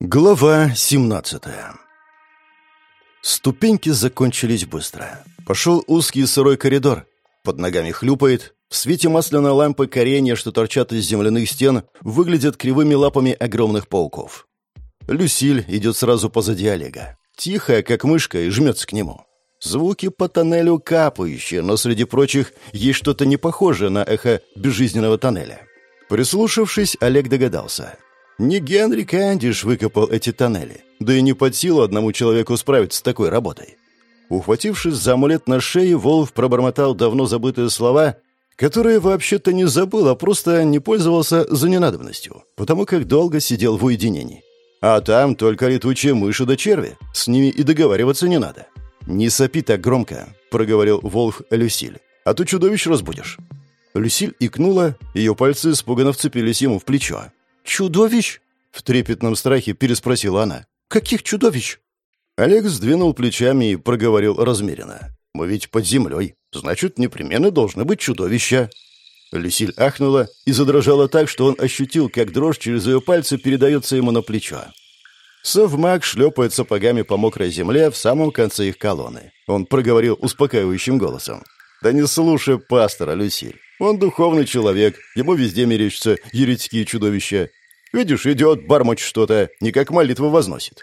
Глава 17 Ступеньки закончились быстро. Пошел узкий сырой коридор. Под ногами хлюпает. В свете масляной лампы коренья, что торчат из земляных стен, выглядят кривыми лапами огромных пауков. Люсиль идет сразу позади Олега. Тихая, как мышка, и жмется к нему. Звуки по тоннелю капающие, но среди прочих есть что-то непохожее на эхо безжизненного тоннеля. Прислушавшись, Олег догадался. Не Генри Кандиш выкопал эти тоннели, да и не под силу одному человеку справиться с такой работой. Ухватившись за амулет на шее, Волф пробормотал давно забытые слова, которые вообще-то не забыл, а просто не пользовался за ненадобностью, потому как долго сидел в уединении. А там только летучие мыши да черви, с ними и договариваться не надо. «Не сопи так громко», — проговорил Волф Люсиль, — «а то чудовищ разбудишь». Люсиль икнула, ее пальцы испуганно вцепились ему в плечо. «Чудовищ?» — в трепетном страхе переспросила она. «Каких чудовищ?» Олег сдвинул плечами и проговорил размеренно. «Мы ведь под землей, значит, непременно должны быть чудовища». Люсиль ахнула и задрожала так, что он ощутил, как дрожь через ее пальцы передается ему на плечо. Совмак шлепает сапогами по мокрой земле в самом конце их колонны. Он проговорил успокаивающим голосом. «Да не слушай пастора, Люсиль. Он духовный человек, ему везде мерещатся еретические чудовища. Видишь, идет, бормочет что-то, не как молитву возносит».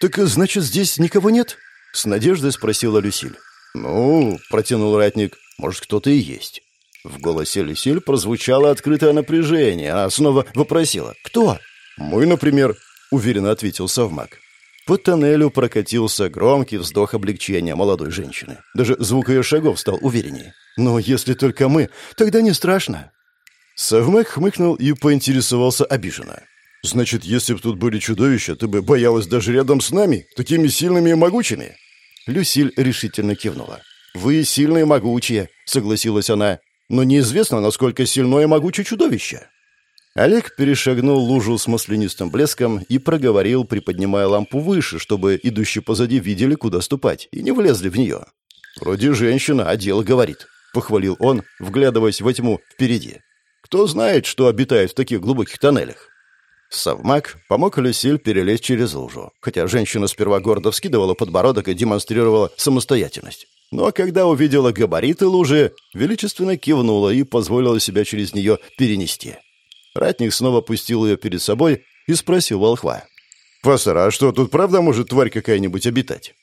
«Так, значит, здесь никого нет?» — с надеждой спросила Люсиль. «Ну, — протянул ратник, — может, кто-то и есть». В голосе Люсиль прозвучало открытое напряжение, а снова вопросила. «Кто?» «Мы, например», — уверенно ответил совмак. По тоннелю прокатился громкий вздох облегчения молодой женщины. Даже звук ее шагов стал увереннее. «Но если только мы, тогда не страшно». Совмак хмыкнул и поинтересовался обиженно. «Значит, если бы тут были чудовища, ты бы боялась даже рядом с нами, такими сильными и могучими?» Люсиль решительно кивнула. «Вы сильные и могучие», — согласилась она. «Но неизвестно, насколько сильное и могучее чудовище». Олег перешагнул лужу с маслянистым блеском и проговорил, приподнимая лампу выше, чтобы идущие позади видели, куда ступать, и не влезли в нее. «Вроде женщина, а дело говорит», — похвалил он, вглядываясь во тьму впереди. «Кто знает, что обитает в таких глубоких тоннелях?» Совмак помог Люсиль перелезть через лужу, хотя женщина сперва гордо вскидывала подбородок и демонстрировала самостоятельность. Но когда увидела габариты лужи, величественно кивнула и позволила себя через нее перенести. Ратник снова пустил ее перед собой и спросил волхва. «Пастор, а что, тут правда может тварь какая-нибудь обитать?»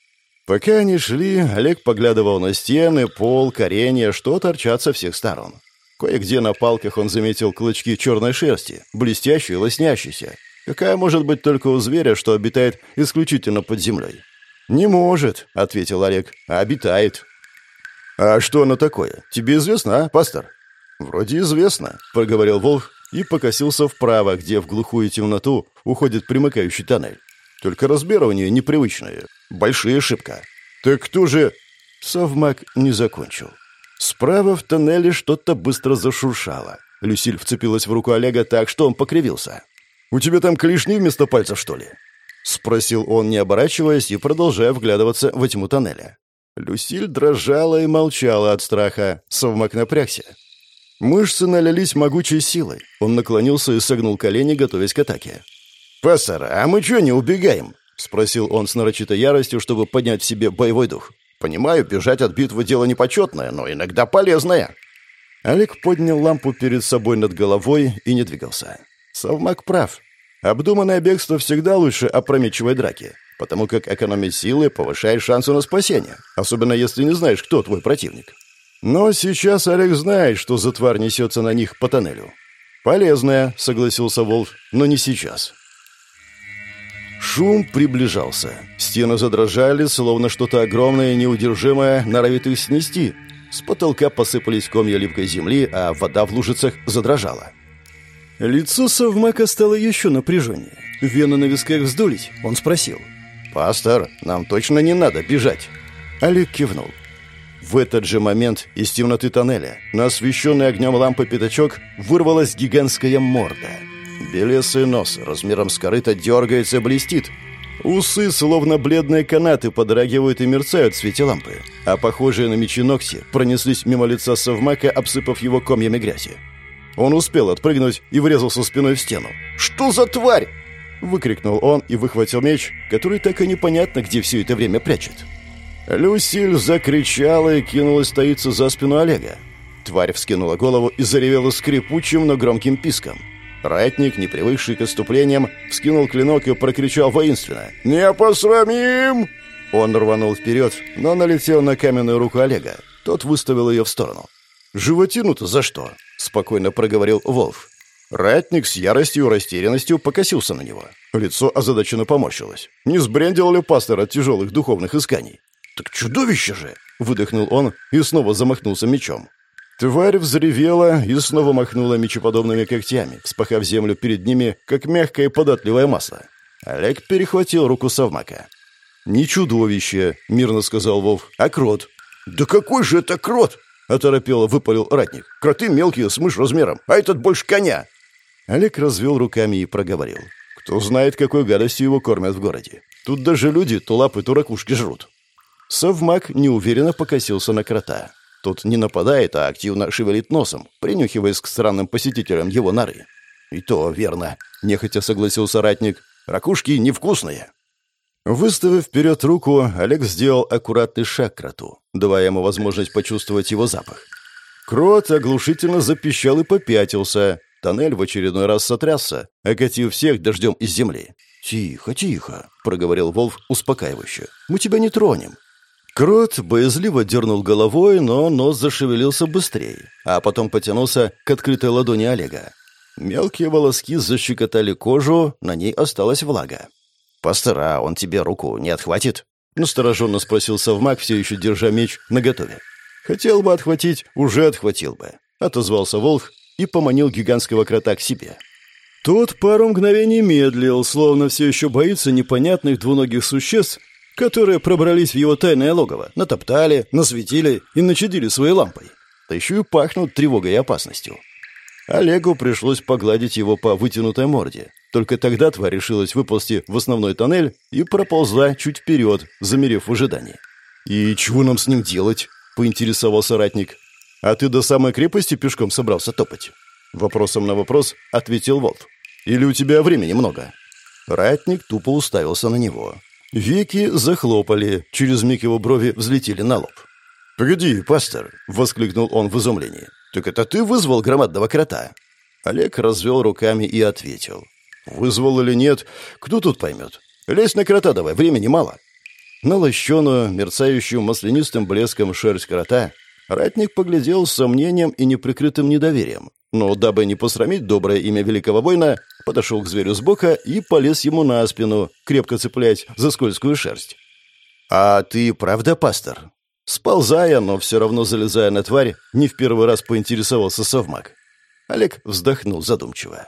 Пока они шли, Олег поглядывал на стены, пол, коренья, что торчат со всех сторон. Кое-где на палках он заметил клочки черной шерсти, блестящие и лоснящиеся. Какая может быть только у зверя, что обитает исключительно под землей? «Не может», — ответил Олег, — «а обитает». «А что оно такое? Тебе известно, а, пастор?» «Вроде известно», — проговорил Волк и покосился вправо, где в глухую темноту уходит примыкающий тоннель. Только размеры у нее непривычные. Большая ошибка. «Так кто же...» Совмак не закончил. Справа в тоннеле что-то быстро зашуршало. Люсиль вцепилась в руку Олега так, что он покривился. «У тебя там клешни вместо пальцев, что ли?» Спросил он, не оборачиваясь и продолжая вглядываться во тьму тоннеля. Люсиль дрожала и молчала от страха. Совмак напрягся. Мышцы налились могучей силой. Он наклонился и согнул колени, готовясь к атаке. «Пассар, а мы чё не убегаем?» — спросил он с нарочитой яростью, чтобы поднять в себе боевой дух. «Понимаю, бежать от битвы дело непочетное, но иногда полезное». Олег поднял лампу перед собой над головой и не двигался. Совмак прав. Обдуманное бегство всегда лучше опрометчивой драки, потому как экономить силы повышает шансы на спасение, особенно если не знаешь, кто твой противник. Но сейчас Олег знает, что за тварь несется на них по тоннелю. «Полезная», — согласился Волф, — «но не сейчас». Шум приближался. Стены задрожали, словно что-то огромное и неудержимое норовит их снести. С потолка посыпались комья липкой земли, а вода в лужицах задрожала. Лицо Совмака стало еще напряженнее. Вены на висках вздулись. Он спросил. «Пастор, нам точно не надо бежать?» Олег кивнул. В этот же момент из темноты тоннеля на освещенный огнем лампы пятачок вырвалась гигантская морда. Белесый нос размером с корыто дергается, блестит. Усы, словно бледные канаты, подрагивают и мерцают в свете лампы, а похожие на мечи ногти пронеслись мимо лица совмака, обсыпав его комьями грязи. Он успел отпрыгнуть и врезался спиной в стену. «Что за тварь?» — выкрикнул он и выхватил меч, который так и непонятно, где все это время прячет. Люсиль закричала и кинулась таиться за спину Олега. Тварь вскинула голову и заревела скрипучим, но громким писком. Ратник, не привыкший к отступлениям, вскинул клинок и прокричал воинственно. «Не посрамим!» Он рванул вперед, но налетел на каменную руку Олега. Тот выставил ее в сторону. «Животину-то за что?» — спокойно проговорил Волф. Ратник с яростью и растерянностью покосился на него. Лицо озадаченно поморщилось. Не сбрендил ли пастор от тяжелых духовных исканий? «Так чудовище же!» — выдохнул он и снова замахнулся мечом. Тварь взревела и снова махнула мечеподобными когтями, вспахав землю перед ними, как мягкое податливое масло. Олег перехватил руку совмака. «Не чудовище», — мирно сказал Вов, — «а крот». «Да какой же это крот?» — оторопело выпалил ратник. «Кроты мелкие, с мышь размером, а этот больше коня». Олег развел руками и проговорил. «Кто знает, какой гадостью его кормят в городе. Тут даже люди то лапы, то ракушки жрут». Совмак неуверенно покосился на крота. Тот не нападает, а активно шевелит носом, принюхиваясь к странным посетителям его норы. «И то верно», — нехотя согласился ратник. «Ракушки невкусные». Выставив вперед руку, Олег сделал аккуратный шаг к кроту, давая ему возможность почувствовать его запах. Крот оглушительно запищал и попятился. Тоннель в очередной раз сотрясся, окатив всех дождем из земли. «Тихо, тихо», — проговорил Волф успокаивающе. «Мы тебя не тронем». Крот боязливо дернул головой, но нос зашевелился быстрее, а потом потянулся к открытой ладони Олега. Мелкие волоски защекотали кожу, на ней осталась влага. «Пастора, он тебе руку не отхватит?» — настороженно спросил совмак, все еще держа меч наготове. «Хотел бы отхватить, уже отхватил бы», — отозвался Волх и поманил гигантского крота к себе. Тот пару мгновений медлил, словно все еще боится непонятных двуногих существ, которые пробрались в его тайное логово, натоптали, насветили и начадили своей лампой. Да еще и пахнут тревогой и опасностью. Олегу пришлось погладить его по вытянутой морде. Только тогда тварь решилась выползти в основной тоннель и проползла чуть вперед, замерев в ожидании. «И чего нам с ним делать?» — поинтересовался ратник. «А ты до самой крепости пешком собрался топать?» Вопросом на вопрос ответил Волт. «Или у тебя времени много?» Ратник тупо уставился на него. Веки захлопали, через миг его брови взлетели на лоб. «Погоди, пастор!» — воскликнул он в изумлении. «Так это ты вызвал громадного крота?» Олег развел руками и ответил. «Вызвал или нет, кто тут поймет? Лезь на крота давай, времени мало». На лощеную, мерцающую маслянистым блеском шерсть крота ратник поглядел с сомнением и неприкрытым недоверием но, дабы не посрамить доброе имя великого воина, подошел к зверю сбока и полез ему на спину, крепко цепляясь за скользкую шерсть. «А ты правда пастор?» Сползая, но все равно залезая на тварь, не в первый раз поинтересовался совмак. Олег вздохнул задумчиво.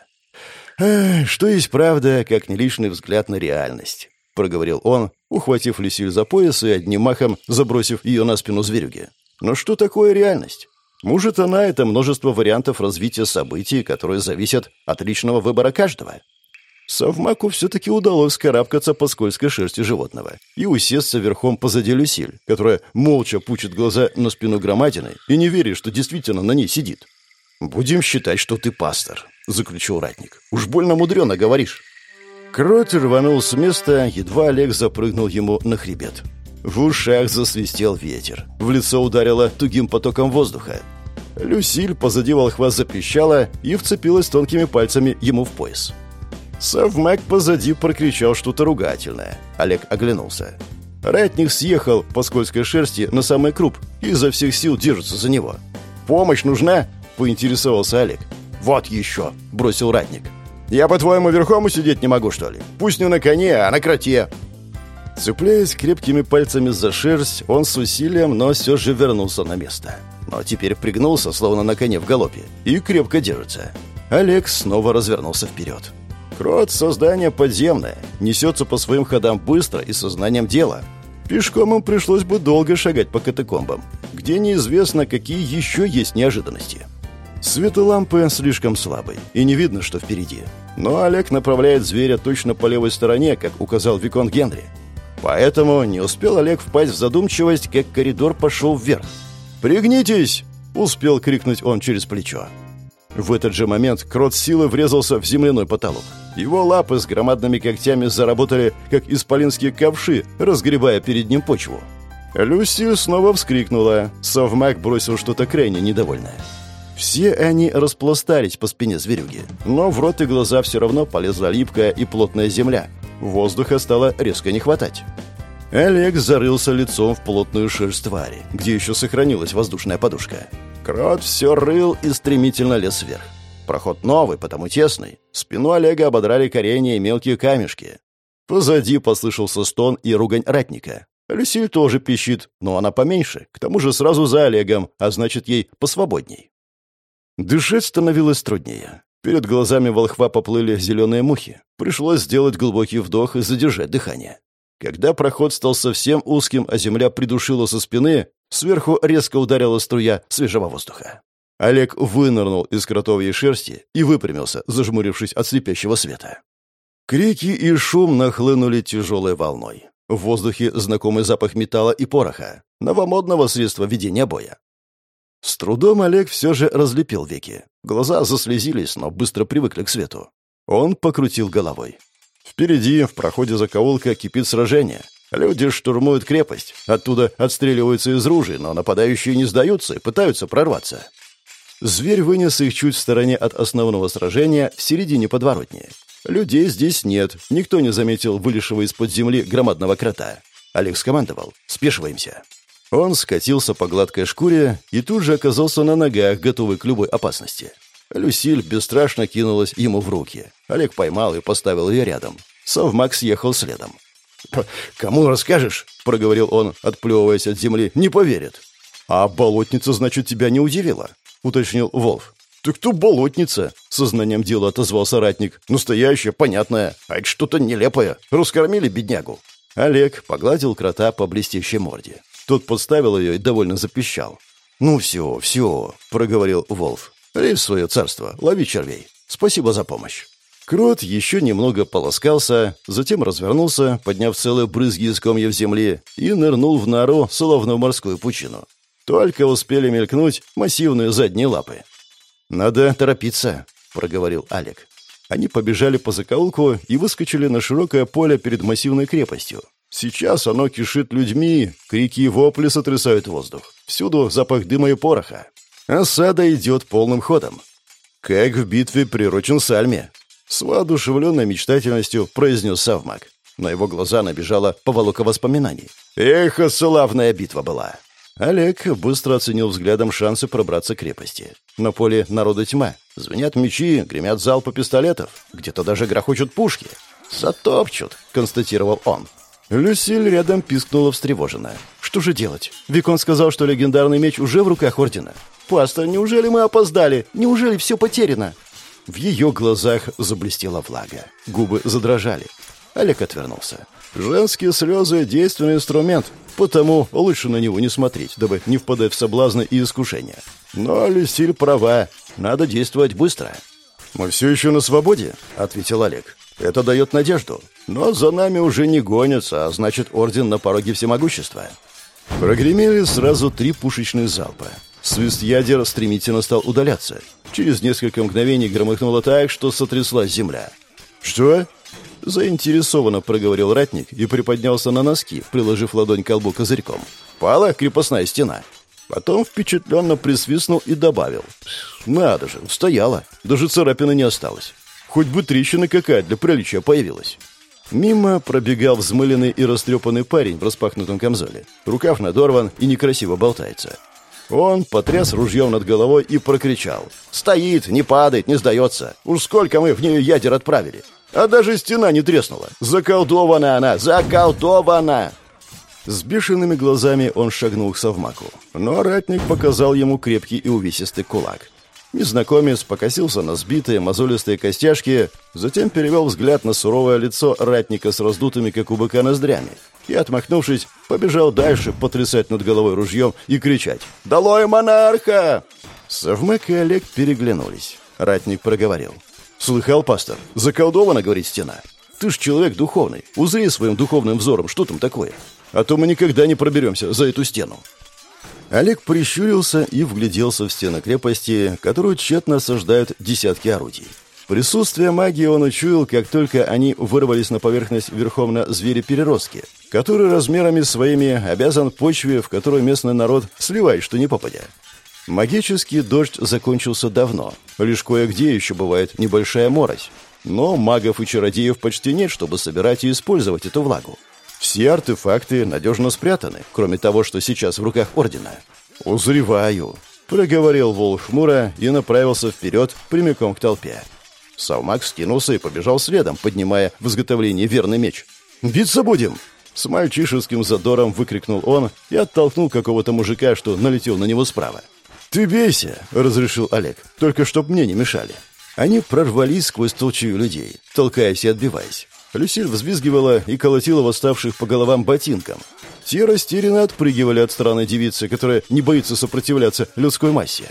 «Что есть правда, как не лишний взгляд на реальность?» — проговорил он, ухватив Люсиль за пояс и одним махом забросив ее на спину зверюги. «Но что такое реальность? Может, она — это множество вариантов развития событий, которые зависят от личного выбора каждого. Совмаку все-таки удалось карабкаться по скользкой шерсти животного и усесться верхом позади Люсиль, которая молча пучит глаза на спину громадины и не верит, что действительно на ней сидит. «Будем считать, что ты пастор», — заключил ратник. «Уж больно мудрено говоришь». Крот рванул с места, едва Олег запрыгнул ему на хребет. В ушах засвистел ветер. В лицо ударило тугим потоком воздуха. Люсиль позади волхва запищала и вцепилась тонкими пальцами ему в пояс. Совмак позади прокричал что-то ругательное. Олег оглянулся. Ратник съехал по скользкой шерсти на самый круп и изо всех сил держится за него. «Помощь нужна?» — поинтересовался Олег. «Вот еще!» — бросил ратник. «Я, по-твоему, верхом сидеть не могу, что ли? Пусть не на коне, а на кроте!» Цепляясь крепкими пальцами за шерсть, он с усилием, но все же вернулся на место. Но теперь пригнулся, словно на коне в галопе, и крепко держится. Олег снова развернулся вперед. Крот — создание подземное, несется по своим ходам быстро и сознанием дела. Пешком им пришлось бы долго шагать по катакомбам, где неизвестно, какие еще есть неожиданности. Свет лампы слишком слабый, и не видно, что впереди. Но Олег направляет зверя точно по левой стороне, как указал Викон Генри. Поэтому не успел Олег впасть в задумчивость, как коридор пошел вверх. «Пригнитесь!» — успел крикнуть он через плечо. В этот же момент крот силы врезался в земляной потолок. Его лапы с громадными когтями заработали, как исполинские ковши, разгребая перед ним почву. Люси снова вскрикнула. Совмак бросил что-то крайне недовольное. Все они распластались по спине зверюги, но в рот и глаза все равно полезла липкая и плотная земля. Воздуха стало резко не хватать. Олег зарылся лицом в плотную шерсть твари, где еще сохранилась воздушная подушка. Крот все рыл и стремительно лез вверх. Проход новый, потому тесный. Спину Олега ободрали коренья и мелкие камешки. Позади послышался стон и ругань ратника. Люсиль тоже пищит, но она поменьше, к тому же сразу за Олегом, а значит, ей посвободней. Дышать становилось труднее. Перед глазами волхва поплыли зеленые мухи. Пришлось сделать глубокий вдох и задержать дыхание. Когда проход стал совсем узким, а земля придушила со спины, сверху резко ударила струя свежего воздуха. Олег вынырнул из кротовьей шерсти и выпрямился, зажмурившись от слепящего света. Крики и шум нахлынули тяжелой волной. В воздухе знакомый запах металла и пороха, новомодного средства ведения боя. С трудом Олег все же разлепил веки. Глаза заслезились, но быстро привыкли к свету. Он покрутил головой. Впереди, в проходе закоулка, кипит сражение. Люди штурмуют крепость. Оттуда отстреливаются из ружей, но нападающие не сдаются и пытаются прорваться. Зверь вынес их чуть в стороне от основного сражения, в середине подворотни. Людей здесь нет, никто не заметил вылезшего из-под земли громадного крота. Олег скомандовал «Спешиваемся». Он скатился по гладкой шкуре и тут же оказался на ногах, готовый к любой опасности. Люсиль бесстрашно кинулась ему в руки. Олег поймал и поставил ее рядом. Совмак съехал следом. «Кому расскажешь?» — проговорил он, отплевываясь от земли. «Не поверит». «А болотница, значит, тебя не удивила?» — уточнил Волф. «Ты кто болотница?» — сознанием дела отозвался ратник. «Настоящая, понятная, а это что-то нелепое. Раскормили беднягу». Олег погладил крота по блестящей морде. Тот подставил ее и довольно запищал. «Ну все, все», — проговорил Волф. «Лезь в свое царство, лови червей. Спасибо за помощь». Крот еще немного полоскался, затем развернулся, подняв целые брызги из комьев земли, и нырнул в нору, словно в морскую пучину. Только успели мелькнуть массивные задние лапы. «Надо торопиться», — проговорил Алик. Они побежали по закоулку и выскочили на широкое поле перед массивной крепостью. Сейчас оно кишит людьми, крики и вопли сотрясают воздух. Всюду запах дыма и пороха. Осада идет полным ходом. Как в битве приручен Сальме. С воодушевленной мечтательностью произнес Савмак. На его глаза набежала поволока воспоминаний. «Эх, славная битва была!» Олег быстро оценил взглядом шансы пробраться к крепости. На поле народа тьма. Звенят мечи, гремят залпы пистолетов. Где-то даже грохочут пушки. «Затопчут», — констатировал он. Люсиль рядом пискнула встревоженно. «Что же делать? Викон сказал, что легендарный меч уже в руках Ордена. Пастор, неужели мы опоздали? Неужели все потеряно?» В ее глазах заблестела влага. Губы задрожали. Олег отвернулся. «Женские слезы — действенный инструмент, потому лучше на него не смотреть, дабы не впадать в соблазны и искушения. Но Люсиль права, надо действовать быстро». «Мы все еще на свободе», — ответил Олег. Это дает надежду. Но за нами уже не гонятся, а значит, орден на пороге всемогущества. Прогремели сразу три пушечных залпа. Свист ядер стремительно стал удаляться. Через несколько мгновений громыхнуло так, что сотряслась земля. «Что?» Заинтересованно проговорил ратник и приподнялся на носки, приложив ладонь к колбу козырьком. «Пала крепостная стена». Потом впечатленно присвистнул и добавил. «Надо же, стояла. Даже царапины не осталось. Хоть бы трещина какая для приличия появилась. Мимо пробегал взмыленный и растрепанный парень в распахнутом камзоле. Рукав надорван и некрасиво болтается. Он потряс ружьем над головой и прокричал. «Стоит, не падает, не сдается. Уж сколько мы в нее ядер отправили. А даже стена не треснула. Заколдована она, заколдована!» С бешеными глазами он шагнул к совмаку. Но ратник показал ему крепкий и увесистый кулак. Незнакомец покосился на сбитые мозолистые костяшки, затем перевел взгляд на суровое лицо ратника с раздутыми, как у быка, ноздрями, и, отмахнувшись, побежал дальше потрясать над головой ружьем и кричать «Долой монарха!». Совмек и Олег переглянулись. Ратник проговорил. «Слыхал, пастор? Заколдована, говорит стена. Ты ж человек духовный. Узри своим духовным взором, что там такое. А то мы никогда не проберемся за эту стену». Олег прищурился и вгляделся в стены крепости, которую тщетно осаждают десятки орудий. Присутствие магии он учуял, как только они вырвались на поверхность верхом на звере-переростке, который размерами своими обязан почве, в которую местный народ сливает, что не попадя. Магический дождь закончился давно, лишь кое-где еще бывает небольшая морось. Но магов и чародеев почти нет, чтобы собирать и использовать эту влагу. Все артефакты надежно спрятаны, кроме того, что сейчас в руках Ордена. «Узреваю», — проговорил Волк хмуро и направился вперед прямиком к толпе. Саумак скинулся и побежал следом, поднимая в изготовлении верный меч. «Биться будем!» С мальчишеским задором выкрикнул он и оттолкнул какого-то мужика, что налетел на него справа. «Ты бейся!» — разрешил Олег. «Только чтоб мне не мешали». Они прорвались сквозь толчую людей, толкаясь и отбиваясь. Люсиль взвизгивала и колотила восставших по головам ботинком. Те растерянно отпрыгивали от странной девицы, которая не боится сопротивляться людской массе.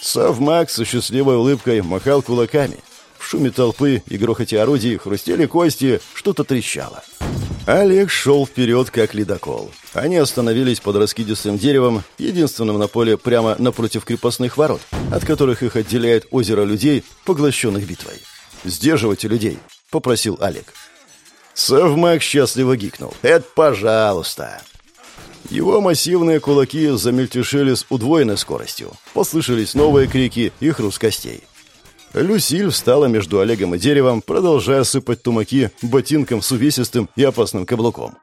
Савмак со счастливой улыбкой махал кулаками. В шуме толпы и грохоте орудий хрустели кости, что-то трещало. Олег шел вперед, как ледокол. Они остановились под раскидистым деревом, единственным на поле прямо напротив крепостных ворот, от которых их отделяет озеро людей, поглощенных битвой. «Сдерживайте людей», — попросил Олег. Совмак счастливо гикнул. «Это пожалуйста!» Его массивные кулаки замельтешили с удвоенной скоростью. Послышались новые крики и хруст костей. Люсиль встала между Олегом и деревом, продолжая сыпать тумаки ботинком с увесистым и опасным каблуком.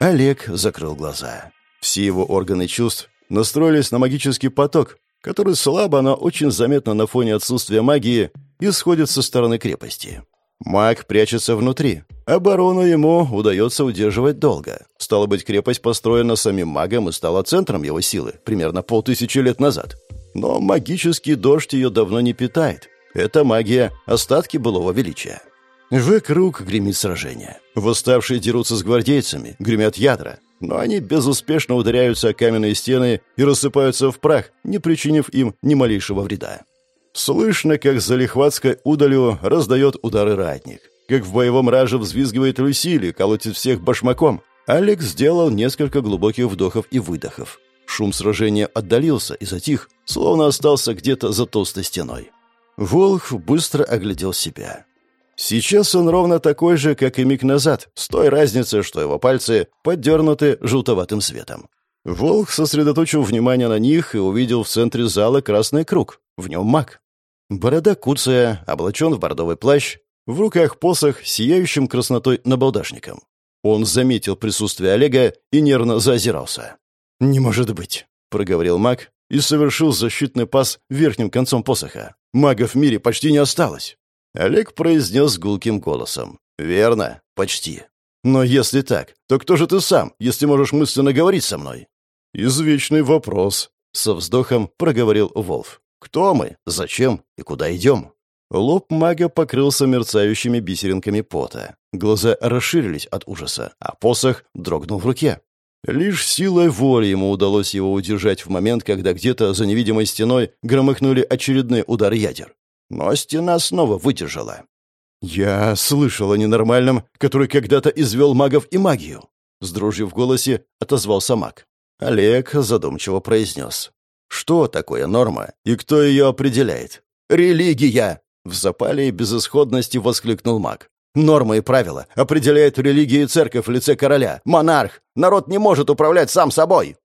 Олег закрыл глаза. Все его органы чувств настроились на магический поток, который слабо, но очень заметно на фоне отсутствия магии исходит со стороны крепости. Маг прячется внутри. Оборону ему удается удерживать долго. Стало быть, крепость построена самим магом и стала центром его силы примерно полтысячи лет назад. Но магический дождь ее давно не питает. Это магия — остатки былого величия. Вокруг гремит сражение. Восставшие дерутся с гвардейцами, гремят ядра. Но они безуспешно ударяются о каменные стены и рассыпаются в прах, не причинив им ни малейшего вреда. Слышно, как за лихватской удалью раздает удары ратник. Как в боевом раже взвизгивает Люсили, колотит всех башмаком. Алекс сделал несколько глубоких вдохов и выдохов. Шум сражения отдалился и затих, словно остался где-то за толстой стеной. Волх быстро оглядел себя. Сейчас он ровно такой же, как и миг назад, с той разницей, что его пальцы поддернуты желтоватым светом. Волк сосредоточил внимание на них и увидел в центре зала красный круг. В нем маг. Борода куцая, облачен в бордовый плащ, в руках посох, сияющим краснотой набалдашником. Он заметил присутствие Олега и нервно заозирался. «Не может быть», — проговорил маг и совершил защитный пас верхним концом посоха. «Магов в мире почти не осталось». Олег произнес гулким голосом. «Верно, почти. Но если так, то кто же ты сам, если можешь мысленно говорить со мной?» «Извечный вопрос», — со вздохом проговорил Волф. «Кто мы? Зачем? И куда идем?» Лоб мага покрылся мерцающими бисеринками пота. Глаза расширились от ужаса, а посох дрогнул в руке. Лишь силой воли ему удалось его удержать в момент, когда где-то за невидимой стеной громыхнули очередные удары ядер. Но стена снова выдержала. «Я слышал о ненормальном, который когда-то извел магов и магию», — с дрожью в голосе отозвался маг. Олег задумчиво произнес. «Что такое норма и кто ее определяет?» «Религия!» — в запале и безысходности воскликнул маг. Нормы и правила определяют религию и церковь в лице короля. Монарх! Народ не может управлять сам собой!»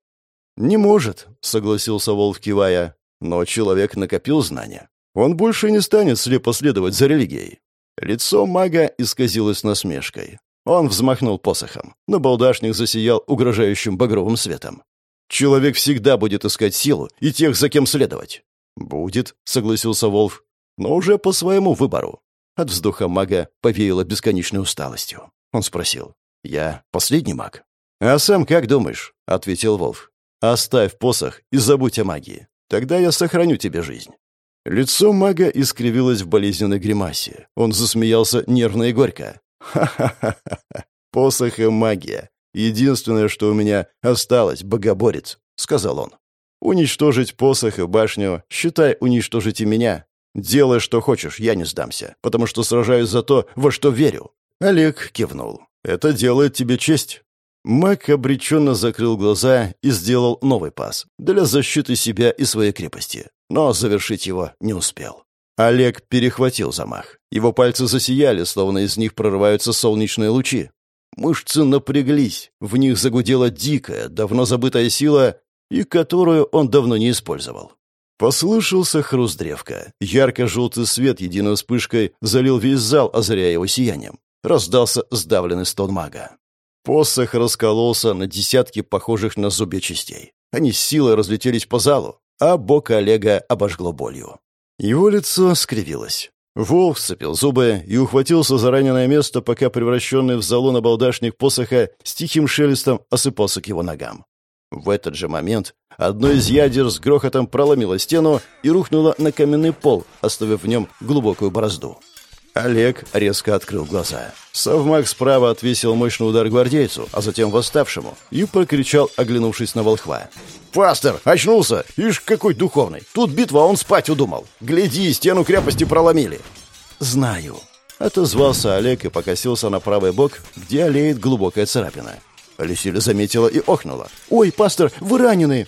«Не может», — согласился Волк, кивая. «Но человек накопил знания. Он больше не станет слепо следовать за религией». Лицо мага исказилось насмешкой. Он взмахнул посохом. но балдашник засиял угрожающим багровым светом. «Человек всегда будет искать силу и тех, за кем следовать». «Будет», — согласился Волф, — «но уже по своему выбору. От вздоха мага повеяло бесконечной усталостью. Он спросил. «Я последний маг?» «А сам как думаешь?» — ответил Волф. «Оставь посох и забудь о магии. Тогда я сохраню тебе жизнь». Лицо мага искривилось в болезненной гримасе. Он засмеялся нервно и горько. «Ха-ха-ха! Посох и магия. Единственное, что у меня осталось, богоборец», — сказал он. «Уничтожить посох и башню, считай, уничтожить и меня. «Делай, что хочешь, я не сдамся, потому что сражаюсь за то, во что верю». Олег кивнул. «Это делает тебе честь». Мак обреченно закрыл глаза и сделал новый пас для защиты себя и своей крепости, но завершить его не успел. Олег перехватил замах. Его пальцы засияли, словно из них прорываются солнечные лучи. Мышцы напряглись, в них загудела дикая, давно забытая сила, и которую он давно не использовал. Послышался хруст древка. Ярко-желтый свет единой вспышкой залил весь зал, озаряя его сиянием. Раздался сдавленный стон мага. Посох раскололся на десятки похожих на зубья частей. Они с силой разлетелись по залу, а бок Олега обожгло болью. Его лицо скривилось. Волк сцепил зубы и ухватился за раненое место, пока превращенный в залу набалдашник посоха с тихим шелестом осыпался к его ногам. В этот же момент одно из ядер с грохотом проломило стену и рухнуло на каменный пол, оставив в нем глубокую борозду. Олег резко открыл глаза. Совмак справа отвесил мощный удар гвардейцу, а затем восставшему, и прокричал, оглянувшись на волхва. «Пастор, очнулся! Ишь, какой духовный! Тут битва, он спать удумал! Гляди, стену крепости проломили!» «Знаю», — отозвался Олег и покосился на правый бок, где олеет глубокая царапина. Люсиля заметила и охнула. «Ой, пастор, вы ранены!»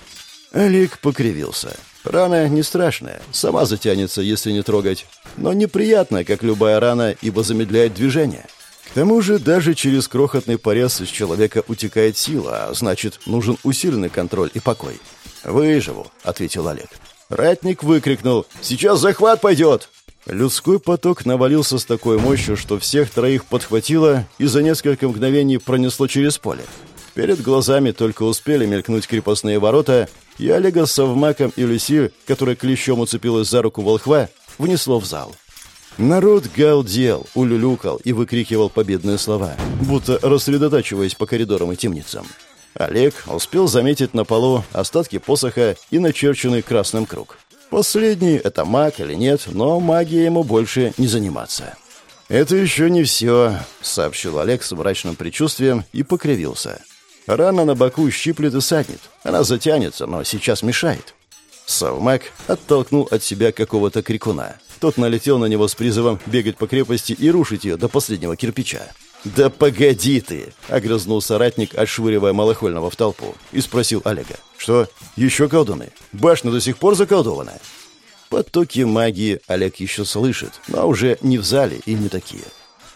Олег покривился. Рана не страшная, сама затянется, если не трогать. Но неприятная, как любая рана, ибо замедляет движение. К тому же даже через крохотный порез из человека утекает сила, а значит, нужен усиленный контроль и покой. «Выживу», — ответил Олег. Ратник выкрикнул «Сейчас захват пойдет!» Людской поток навалился с такой мощью, что всех троих подхватило и за несколько мгновений пронесло через поле. Перед глазами только успели мелькнуть крепостные ворота, и Олега с Совмаком и Люси, которая клещом уцепилась за руку волхва, внесло в зал. Народ галдел, улюлюкал и выкрикивал победные слова, будто рассредотачиваясь по коридорам и темницам. Олег успел заметить на полу остатки посоха и начерченный красным круг. Последний — это маг или нет, но магией ему больше не заниматься. «Это еще не все», — сообщил Олег с мрачным предчувствием и покривился. Рана на боку щиплет и саднет. Она затянется, но сейчас мешает. Совмак оттолкнул от себя какого-то крикуна. Тот налетел на него с призывом бегать по крепости и рушить ее до последнего кирпича. «Да погоди ты!» — огрызнулся ратник, отшвыривая малохольного в толпу, и спросил Олега. «Что, еще колдуны? Башня до сих пор заколдована?» Потоки магии Олег еще слышит, но уже не в зале и не такие.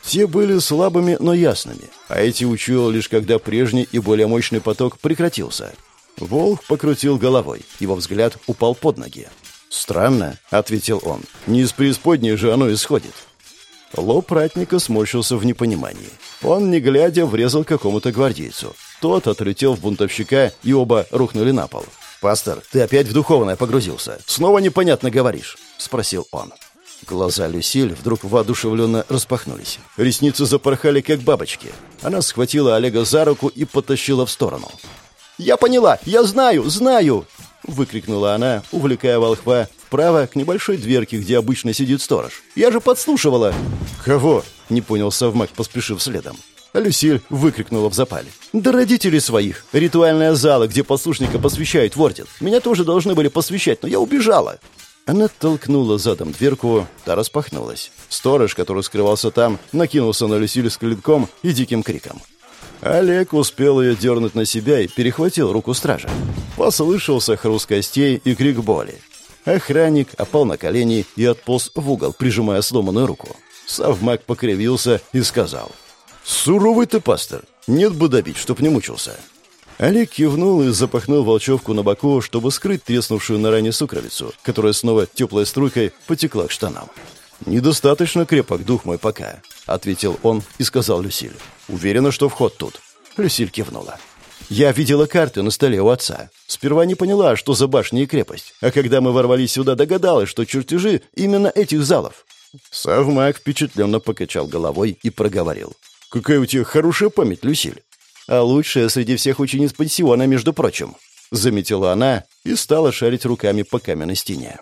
Те были слабыми, но ясными, а эти учуял лишь когда прежний и более мощный поток прекратился. Волк покрутил головой, его взгляд упал под ноги. «Странно», — ответил он, — «не из преисподней же оно исходит». Лоб ратника сморщился в непонимании. Он, не глядя, врезал какому-то гвардейцу. Тот отлетел в бунтовщика, и оба рухнули на пол. «Пастор, ты опять в духовное погрузился. Снова непонятно говоришь?» — спросил он. Глаза Люсиль вдруг воодушевленно распахнулись. Ресницы запорхали, как бабочки. Она схватила Олега за руку и потащила в сторону. «Я поняла! Я знаю! Знаю!» Выкрикнула она, увлекая волхва вправо к небольшой дверке, где обычно сидит сторож. «Я же подслушивала!» «Кого?» — не понял Совмак, поспешив следом. Люсиль выкрикнула в запале. «Да родителей своих! Ритуальная зала, где послушника посвящают в орден. Меня тоже должны были посвящать, но я убежала!» Она толкнула задом дверку, та распахнулась. Сторож, который скрывался там, накинулся на Люсиль с клинком и диким криком. Олег успел ее дернуть на себя и перехватил руку стража. Послышался хруст костей и крик боли. Охранник опал на колени и отполз в угол, прижимая сломанную руку. Савмак покривился и сказал. «Суровый ты, пастор. Нет бы добить, чтоб не мучился». Олег кивнул и запахнул волчевку на боку, чтобы скрыть треснувшую на ране сукровицу, которая снова теплой струйкой потекла к штанам. «Недостаточно крепок дух мой пока», — ответил он и сказал Люсиль. «Уверена, что вход тут». Люсиль кивнула. «Я видела карты на столе у отца. Сперва не поняла, что за башня и крепость, а когда мы ворвались сюда, догадалась, что чертежи именно этих залов». Савмак впечатленно покачал головой и проговорил. «Какая у тебя хорошая память, Люсиль. А лучшая среди всех учениц пансиона, между прочим», — заметила она и стала шарить руками по каменной стене.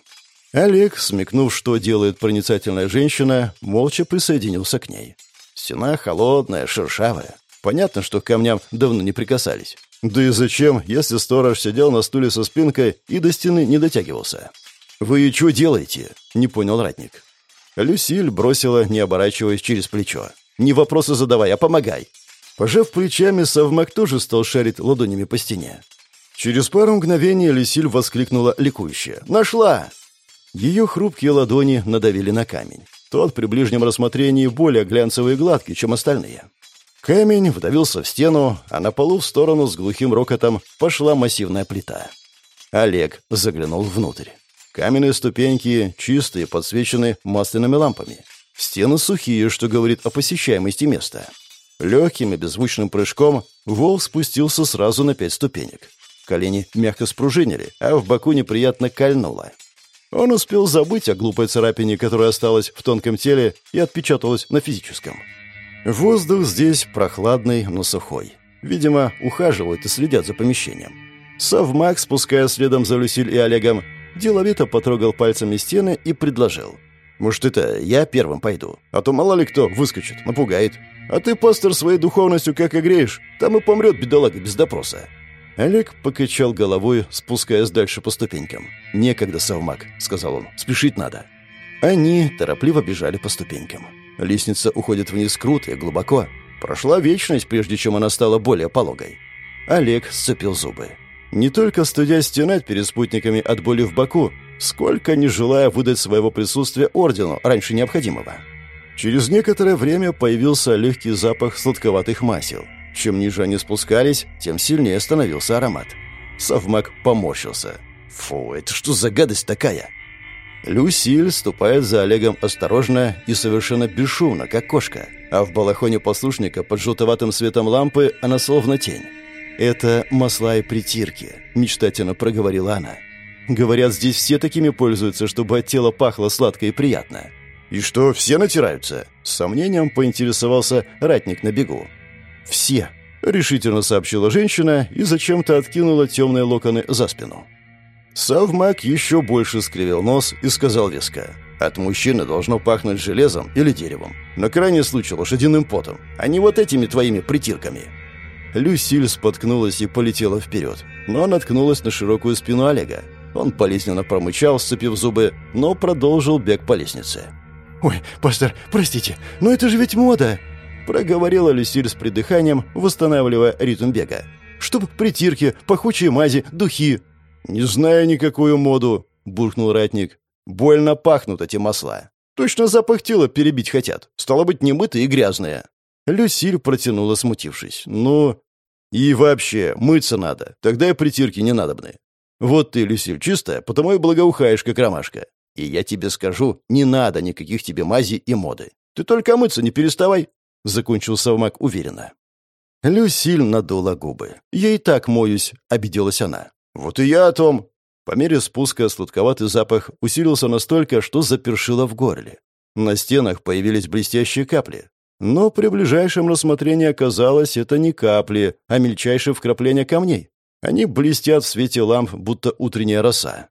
Олег, смекнув, что делает проницательная женщина, молча присоединился к ней. Стена холодная, шершавая. Понятно, что к камням давно не прикасались. Да и зачем, если сторож сидел на стуле со спинкой и до стены не дотягивался? «Вы что делаете?» — не понял ратник. Люсиль бросила, не оборачиваясь через плечо. «Не вопросы задавай, а помогай. Пожав плечами, Совмак тоже стал шарить ладонями по стене. Через пару мгновений Лисиль воскликнула ликующе. «Нашла!» Ее хрупкие ладони надавили на камень. Тот при ближнем рассмотрении более глянцевый и гладкий, чем остальные. Камень вдавился в стену, а на полу в сторону с глухим рокотом пошла массивная плита. Олег заглянул внутрь. Каменные ступеньки чистые, подсвечены масляными лампами. Стены сухие, что говорит о посещаемости места. Легким и беззвучным прыжком волк спустился сразу на пять ступенек. Колени мягко спружинили, а в боку неприятно кольнуло. Он успел забыть о глупой царапине, которая осталась в тонком теле и отпечаталась на физическом. Воздух здесь прохладный, но сухой. Видимо, ухаживают и следят за помещением. Совмак, спуская следом за Люсиль и Олегом, деловито потрогал пальцами стены и предложил. «Может, это я первым пойду? А то мало ли кто выскочит, напугает. А ты, пастор, своей духовностью как огреешь, там и помрет бедолага без допроса». Олег покачал головой, спускаясь дальше по ступенькам. «Некогда, совмак», — сказал он, — «спешить надо». Они торопливо бежали по ступенькам. Лестница уходит вниз круто и глубоко. Прошла вечность, прежде чем она стала более пологой. Олег сцепил зубы. Не только студя стенать перед спутниками от боли в боку, сколько не желая выдать своего присутствия ордену раньше необходимого. Через некоторое время появился легкий запах сладковатых масел. Чем ниже они спускались, тем сильнее становился аромат. Совмак поморщился. «Фу, это что за гадость такая?» Люсиль ступает за Олегом осторожно и совершенно бесшумно, как кошка, а в балахоне послушника под желтоватым светом лампы она словно тень. «Это масла и притирки», — мечтательно проговорила она. «Говорят, здесь все такими пользуются, чтобы от тела пахло сладко и приятно». «И что, все натираются?» С сомнением поинтересовался ратник на бегу. «Все», — решительно сообщила женщина и зачем-то откинула темные локоны за спину. Савмак еще больше скривил нос и сказал веско. «От мужчины должно пахнуть железом или деревом. На крайний случай лошадиным потом, а не вот этими твоими притирками». Люсиль споткнулась и полетела вперед, но наткнулась на широкую спину Олега. Он болезненно промычал, сцепив зубы, но продолжил бег по лестнице. «Ой, пастор, простите, но это же ведь мода!» Проговорила Люсиль с придыханием, восстанавливая ритм бега. «Чтоб притирки, пахучие мази, духи!» «Не знаю никакую моду», — буркнул ратник. «Больно пахнут эти масла. Точно запах тела перебить хотят. Стало быть, немытые и грязные». Люсиль протянула, смутившись. «Ну...» «И вообще, мыться надо. Тогда и притирки не надобны. Вот ты, Люсиль, чистая, потому и благоухаешь, как ромашка. И я тебе скажу, не надо никаких тебе мази и моды. Ты только мыться не переставай», — закончил Савмак уверенно. Люсиль надула губы. «Я и так моюсь», — обиделась она. «Вот и я о том». По мере спуска сладковатый запах усилился настолько, что запершило в горле. На стенах появились блестящие капли. Но при ближайшем рассмотрении оказалось, это не капли, а мельчайшие вкрапления камней. Они блестят в свете ламп, будто утренняя роса.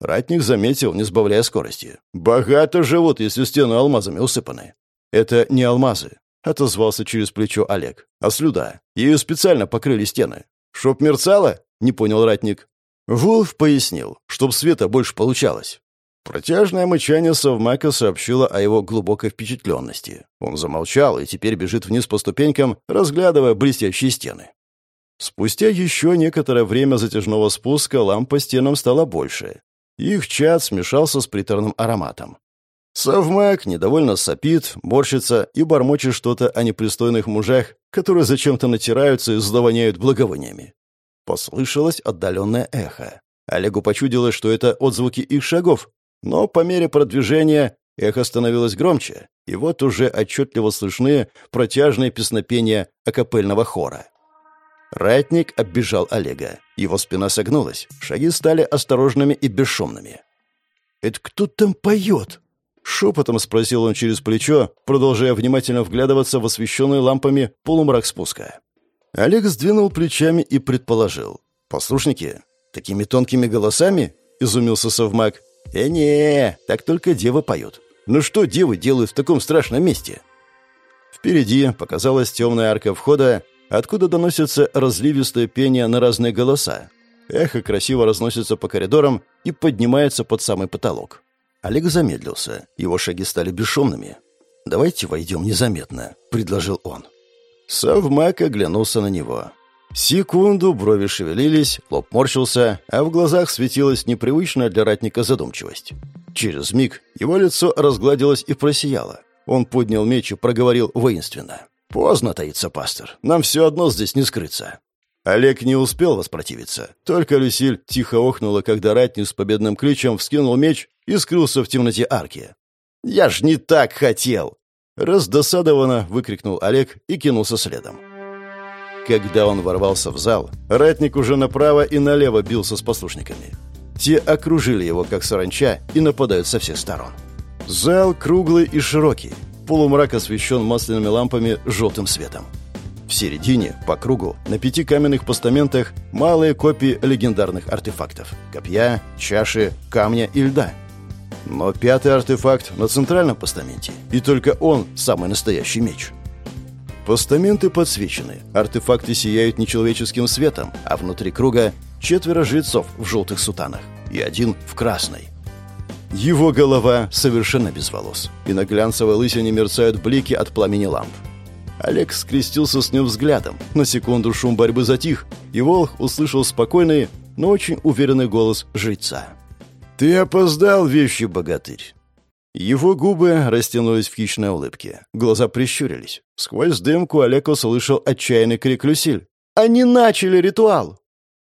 Ратник заметил, не сбавляя скорости. «Богато живут, если стены алмазами усыпаны». «Это не алмазы», — отозвался через плечо Олег, — «а слюда. Ее специально покрыли стены». «Чтоб мерцало?» — не понял ратник. Вулф пояснил, чтоб света больше получалось. Протяжное мычание совмака сообщило о его глубокой впечатленности. Он замолчал и теперь бежит вниз по ступенькам, разглядывая блестящие стены. Спустя еще некоторое время затяжного спуска ламп по стенам стало больше. Их чад смешался с приторным ароматом. Совмак недовольно сопит, морщится и бормочет что-то о непристойных мужах, которые зачем-то натираются и зловоняют благовониями. Послышалось отдаленное эхо. Олегу почудилось, что это отзвуки их шагов, но по мере продвижения эхо становилось громче, и вот уже отчетливо слышны протяжные песнопения акапельного хора. Ратник оббежал Олега. Его спина согнулась, шаги стали осторожными и бесшумными. «Это кто там поет?» Шепотом спросил он через плечо, продолжая внимательно вглядываться в освещенный лампами полумрак спуска. Олег сдвинул плечами и предположил. «Послушники? Такими тонкими голосами?» — изумился совмак. «Э, не, так только девы поют. Ну что девы делают в таком страшном месте?» Впереди показалась темная арка входа, откуда доносится разливистое пение на разные голоса. Эхо красиво разносится по коридорам и поднимается под самый потолок. Олег замедлился, его шаги стали бесшумными. «Давайте войдем незаметно», — предложил он. Совмак оглянулся на него. Секунду брови шевелились, лоб морщился, а в глазах светилась непривычная для ратника задумчивость. Через миг его лицо разгладилось и просияло. Он поднял меч и проговорил воинственно. «Поздно таится, пастор. Нам все одно здесь не скрыться». Олег не успел воспротивиться. Только Люсиль тихо охнула, когда ратник с победным ключом вскинул меч и скрылся в темноте арки. «Я ж не так хотел!» Раздосадованно выкрикнул Олег и кинулся следом. Когда он ворвался в зал, ратник уже направо и налево бился с послушниками. Те окружили его, как саранча, и нападают со всех сторон. Зал круглый и широкий. Полумрак освещен масляными лампами желтым светом. В середине, по кругу, на пяти каменных постаментах малые копии легендарных артефактов. Копья, чаши, камня и льда. Но пятый артефакт на центральном постаменте. И только он самый настоящий меч. Постаменты подсвечены, артефакты сияют нечеловеческим светом, а внутри круга четверо жрецов в желтых сутанах и один в красной. Его голова совершенно без волос, и на глянцевой лысине мерцают блики от пламени ламп. Олег скрестился с ним взглядом. На секунду шум борьбы затих, и Волх услышал спокойный, но очень уверенный голос жреца. «Ты опоздал, вещий богатырь!» Его губы растянулись в хищной улыбке. Глаза прищурились. Сквозь дымку Олег услышал отчаянный крик Люсиль. «Они начали ритуал!»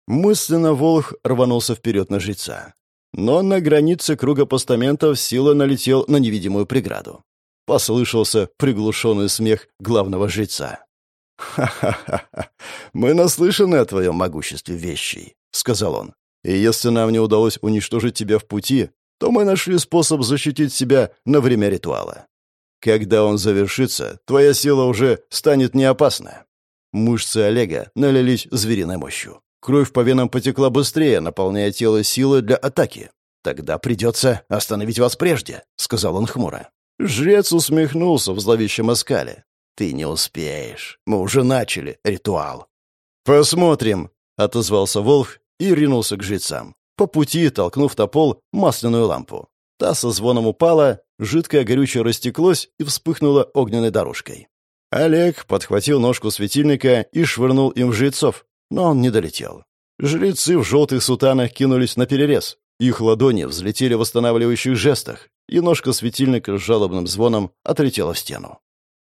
Мысленно Волх рванулся вперед на жреца. Но на границе круга постаментов сила налетел на невидимую преграду. Послышался приглушенный смех главного жреца. «Ха-ха-ха! Мы наслышаны о твоем могуществе вещей», — сказал он. «И если нам не удалось уничтожить тебя в пути, то мы нашли способ защитить себя на время ритуала. Когда он завершится, твоя сила уже станет неопасна». Мышцы Олега налились звериной мощью. Кровь по венам потекла быстрее, наполняя тело силой для атаки. «Тогда придется остановить вас прежде», — сказал он хмуро. Жрец усмехнулся в зловещем оскале. «Ты не успеешь. Мы уже начали ритуал». «Посмотрим», — отозвался Волх и ринулся к жрецам. По пути, толкнув топол, масляную лампу. Та со звоном упала, жидкое горючее растеклось и вспыхнуло огненной дорожкой. Олег подхватил ножку светильника и швырнул им в жрецов, но он не долетел. Жрецы в желтых сутанах кинулись на перерез. Их ладони взлетели в восстанавливающих жестах, и ножка светильника с жалобным звоном отлетела в стену.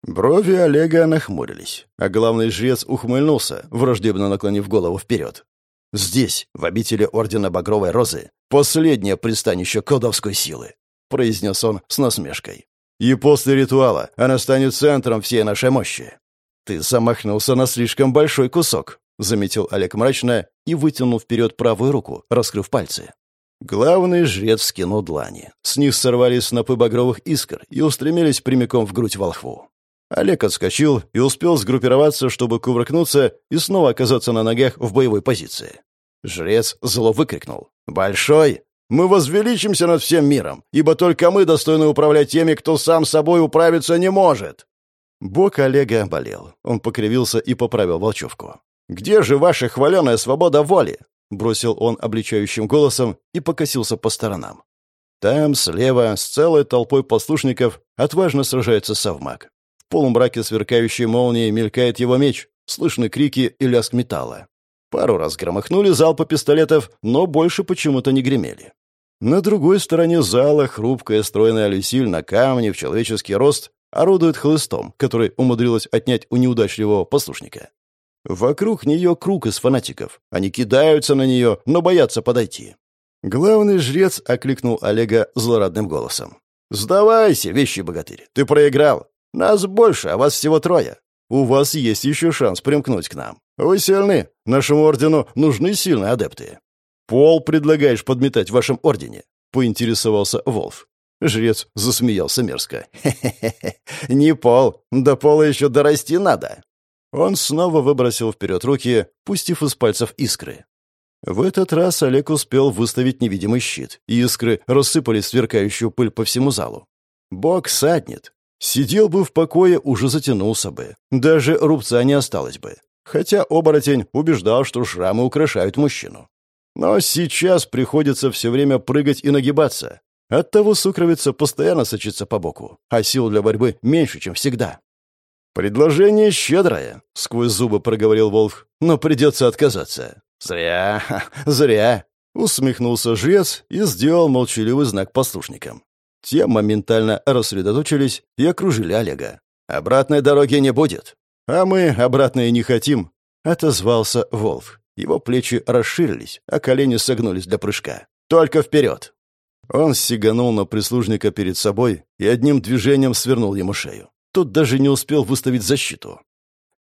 Брови Олега нахмурились, а главный жрец ухмыльнулся, враждебно наклонив голову вперед. «Здесь, в обители Ордена Багровой Розы, последнее пристанище колдовской силы», — произнес он с насмешкой. «И после ритуала она станет центром всей нашей мощи». «Ты замахнулся на слишком большой кусок», — заметил Олег мрачно и вытянул вперед правую руку, раскрыв пальцы. Главный жрец скинул длани. С них сорвались снопы багровых искр и устремились прямиком в грудь волхву. Олег отскочил и успел сгруппироваться, чтобы кувыркнуться и снова оказаться на ногах в боевой позиции. Жрец зло выкрикнул. «Большой! Мы возвеличимся над всем миром, ибо только мы достойны управлять теми, кто сам собой управиться не может!» Бок Олега болел. Он покривился и поправил волчевку. «Где же ваша хваленая свобода воли?» — бросил он обличающим голосом и покосился по сторонам. Там, слева, с целой толпой послушников отважно сражается совмак. В полумраке сверкающей молнии мелькает его меч, слышны крики и лязг металла. Пару раз громыхнули залпы пистолетов, но больше почему-то не гремели. На другой стороне зала хрупкая стройная Люсиль на камне в человеческий рост орудует хлыстом, который умудрилась отнять у неудачливого послушника. Вокруг нее круг из фанатиков. Они кидаются на нее, но боятся подойти. Главный жрец окликнул Олега злорадным голосом. «Сдавайся, вещий богатырь, ты проиграл. Нас больше, а вас всего трое. У вас есть еще шанс примкнуть к нам. Вы сильны, нашему ордену нужны сильные адепты. Пол предлагаешь подметать в вашем ордене?» — поинтересовался Волф. Жрец засмеялся мерзко. «Хе-хе-хе, не пол, до пола еще дорасти надо». Он снова выбросил вперед руки, пустив из пальцев искры. В этот раз Олег успел выставить невидимый щит, и искры рассыпали сверкающую пыль по всему залу. Бог саднет. Сидел бы в покое, уже затянулся бы. Даже рубца не осталось бы. Хотя оборотень убеждал, что шрамы украшают мужчину. Но сейчас приходится все время прыгать и нагибаться. Оттого сукровица постоянно сочится по боку, а сил для борьбы меньше, чем всегда. «Предложение щедрое», — сквозь зубы проговорил Волф, — «но придется отказаться». «Зря, зря», — усмехнулся жрец и сделал молчаливый знак послушникам. Те моментально рассредоточились и окружили Олега. «Обратной дороги не будет». «А мы обратной не хотим», — отозвался Волф. Его плечи расширились, а колени согнулись для прыжка. «Только вперед!» Он сиганул на прислужника перед собой и одним движением свернул ему шею. Тот даже не успел выставить защиту.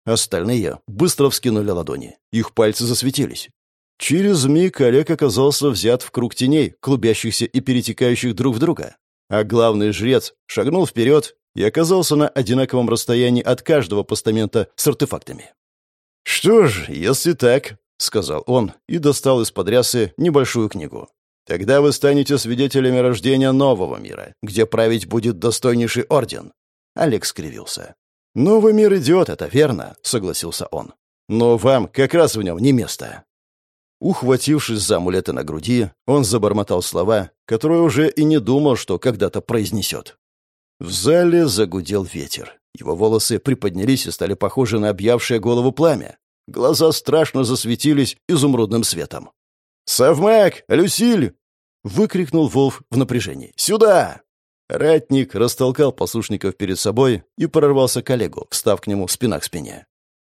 Остальные быстро вскинули ладони. Их пальцы засветились. Через миг Олег оказался взят в круг теней, клубящихся и перетекающих друг в друга. А главный жрец шагнул вперед и оказался на одинаковом расстоянии от каждого постамента с артефактами. «Что ж, если так», — сказал он и достал из-под рясы небольшую книгу. «Тогда вы станете свидетелями рождения нового мира, где править будет достойнейший орден». Алекс скривился. «Новый мир идет, это верно», — согласился он. «Но вам как раз в нем не место». Ухватившись за амулеты на груди, он забормотал слова, которые уже и не думал, что когда-то произнесет. В зале загудел ветер. Его волосы приподнялись и стали похожи на объявшее голову пламя. Глаза страшно засветились изумрудным светом. «Совмак! Люсиль!» — выкрикнул Волф в напряжении. «Сюда!» Ратник растолкал послушников перед собой и прорвался к Олегу, встав к нему спина к спине.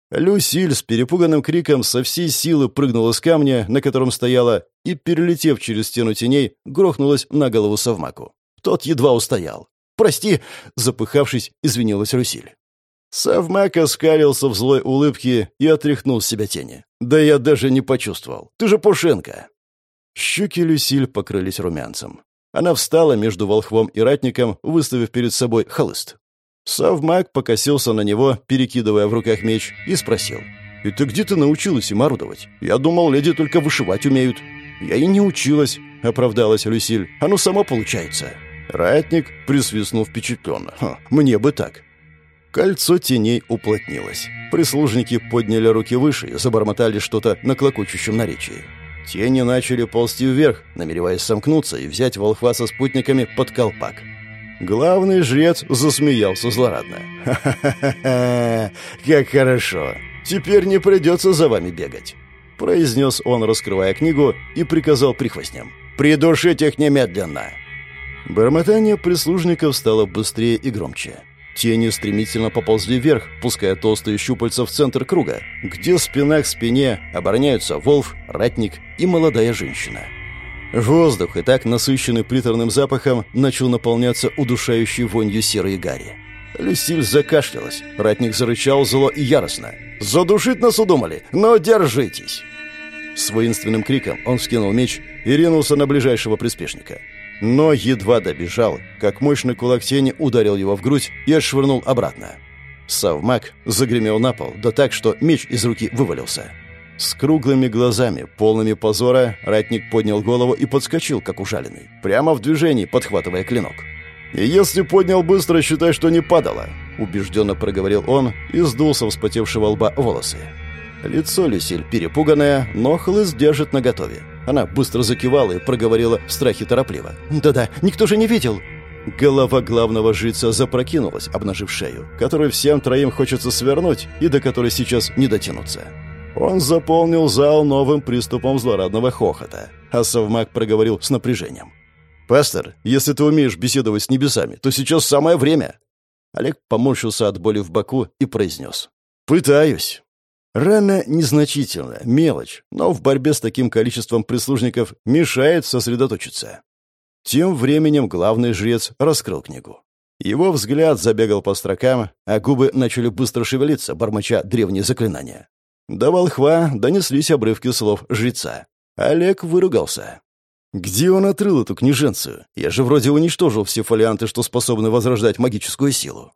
Люсиль с перепуганным криком со всей силы прыгнула с камня, на котором стояла, и, перелетев через стену теней, грохнулась на голову совмаку. Тот едва устоял. «Прости!» — запыхавшись, извинилась Люсиль. Совмак оскалился в злой улыбке и отряхнул с себя тени. «Да я даже не почувствовал. Ты же Пушенко!» Щеки Люсиль покрылись румянцем. Она встала между волхвом и ратником, выставив перед собой холыст. Совмак покосился на него, перекидывая в руках меч, и спросил. «Это где ты научилась им орудовать? Я думал, леди только вышивать умеют». «Я и не училась», — оправдалась Люсиль. «Оно само получается». Ратник присвистнул впечатленно. «Мне бы так». Кольцо теней уплотнилось. Прислужники подняли руки выше и забормотали что-то на клокочущем наречии. Тени начали ползти вверх, намереваясь сомкнуться и взять волхва со спутниками под колпак. Главный жрец засмеялся злорадно. «Ха-ха-ха! Как хорошо! Теперь не придется за вами бегать!» Произнес он, раскрывая книгу, и приказал прихвостням. «Придушить их немедленно!» Бормотание прислужников стало быстрее и громче. Тени стремительно поползли вверх, пуская толстые щупальца в центр круга, где спина к спине обороняются Волф, Ратник и молодая женщина. Воздух, и так насыщенный приторным запахом, начал наполняться удушающей вонью серой гари. Люсиль закашлялась. Ратник зарычал зло и яростно. «Задушить нас удумали! Но держитесь!» С воинственным криком он вскинул меч и ринулся на ближайшего приспешника. Но едва добежал, как мощный кулак тени ударил его в грудь и отшвырнул обратно. Савмак загремел на пол, да так, что меч из руки вывалился. С круглыми глазами, полными позора, ратник поднял голову и подскочил, как ужаленный, прямо в движении, подхватывая клинок. «И если поднял быстро, считай, что не падало», — убежденно проговорил он и сдул со вспотевшего лба волосы. Лицо Люсиль перепуганное, но хлыст держит наготове. Она быстро закивала и проговорила в страхе торопливо. «Да-да, никто же не видел!» Голова главного жрица запрокинулась, обнажив шею, которую всем троим хочется свернуть и до которой сейчас не дотянуться. Он заполнил зал новым приступом злорадного хохота, а совмак проговорил с напряжением. «Пастор, если ты умеешь беседовать с небесами, то сейчас самое время!» Олег поморщился от боли в боку и произнес. «Пытаюсь». Рана незначительная, мелочь, но в борьбе с таким количеством прислужников мешает сосредоточиться. Тем временем главный жрец раскрыл книгу. Его взгляд забегал по строкам, а губы начали быстро шевелиться, бормоча древние заклинания. До волхва донеслись обрывки слов жреца. Олег выругался. «Где он отрыл эту княженцию? Я же вроде уничтожил все фолианты, что способны возрождать магическую силу».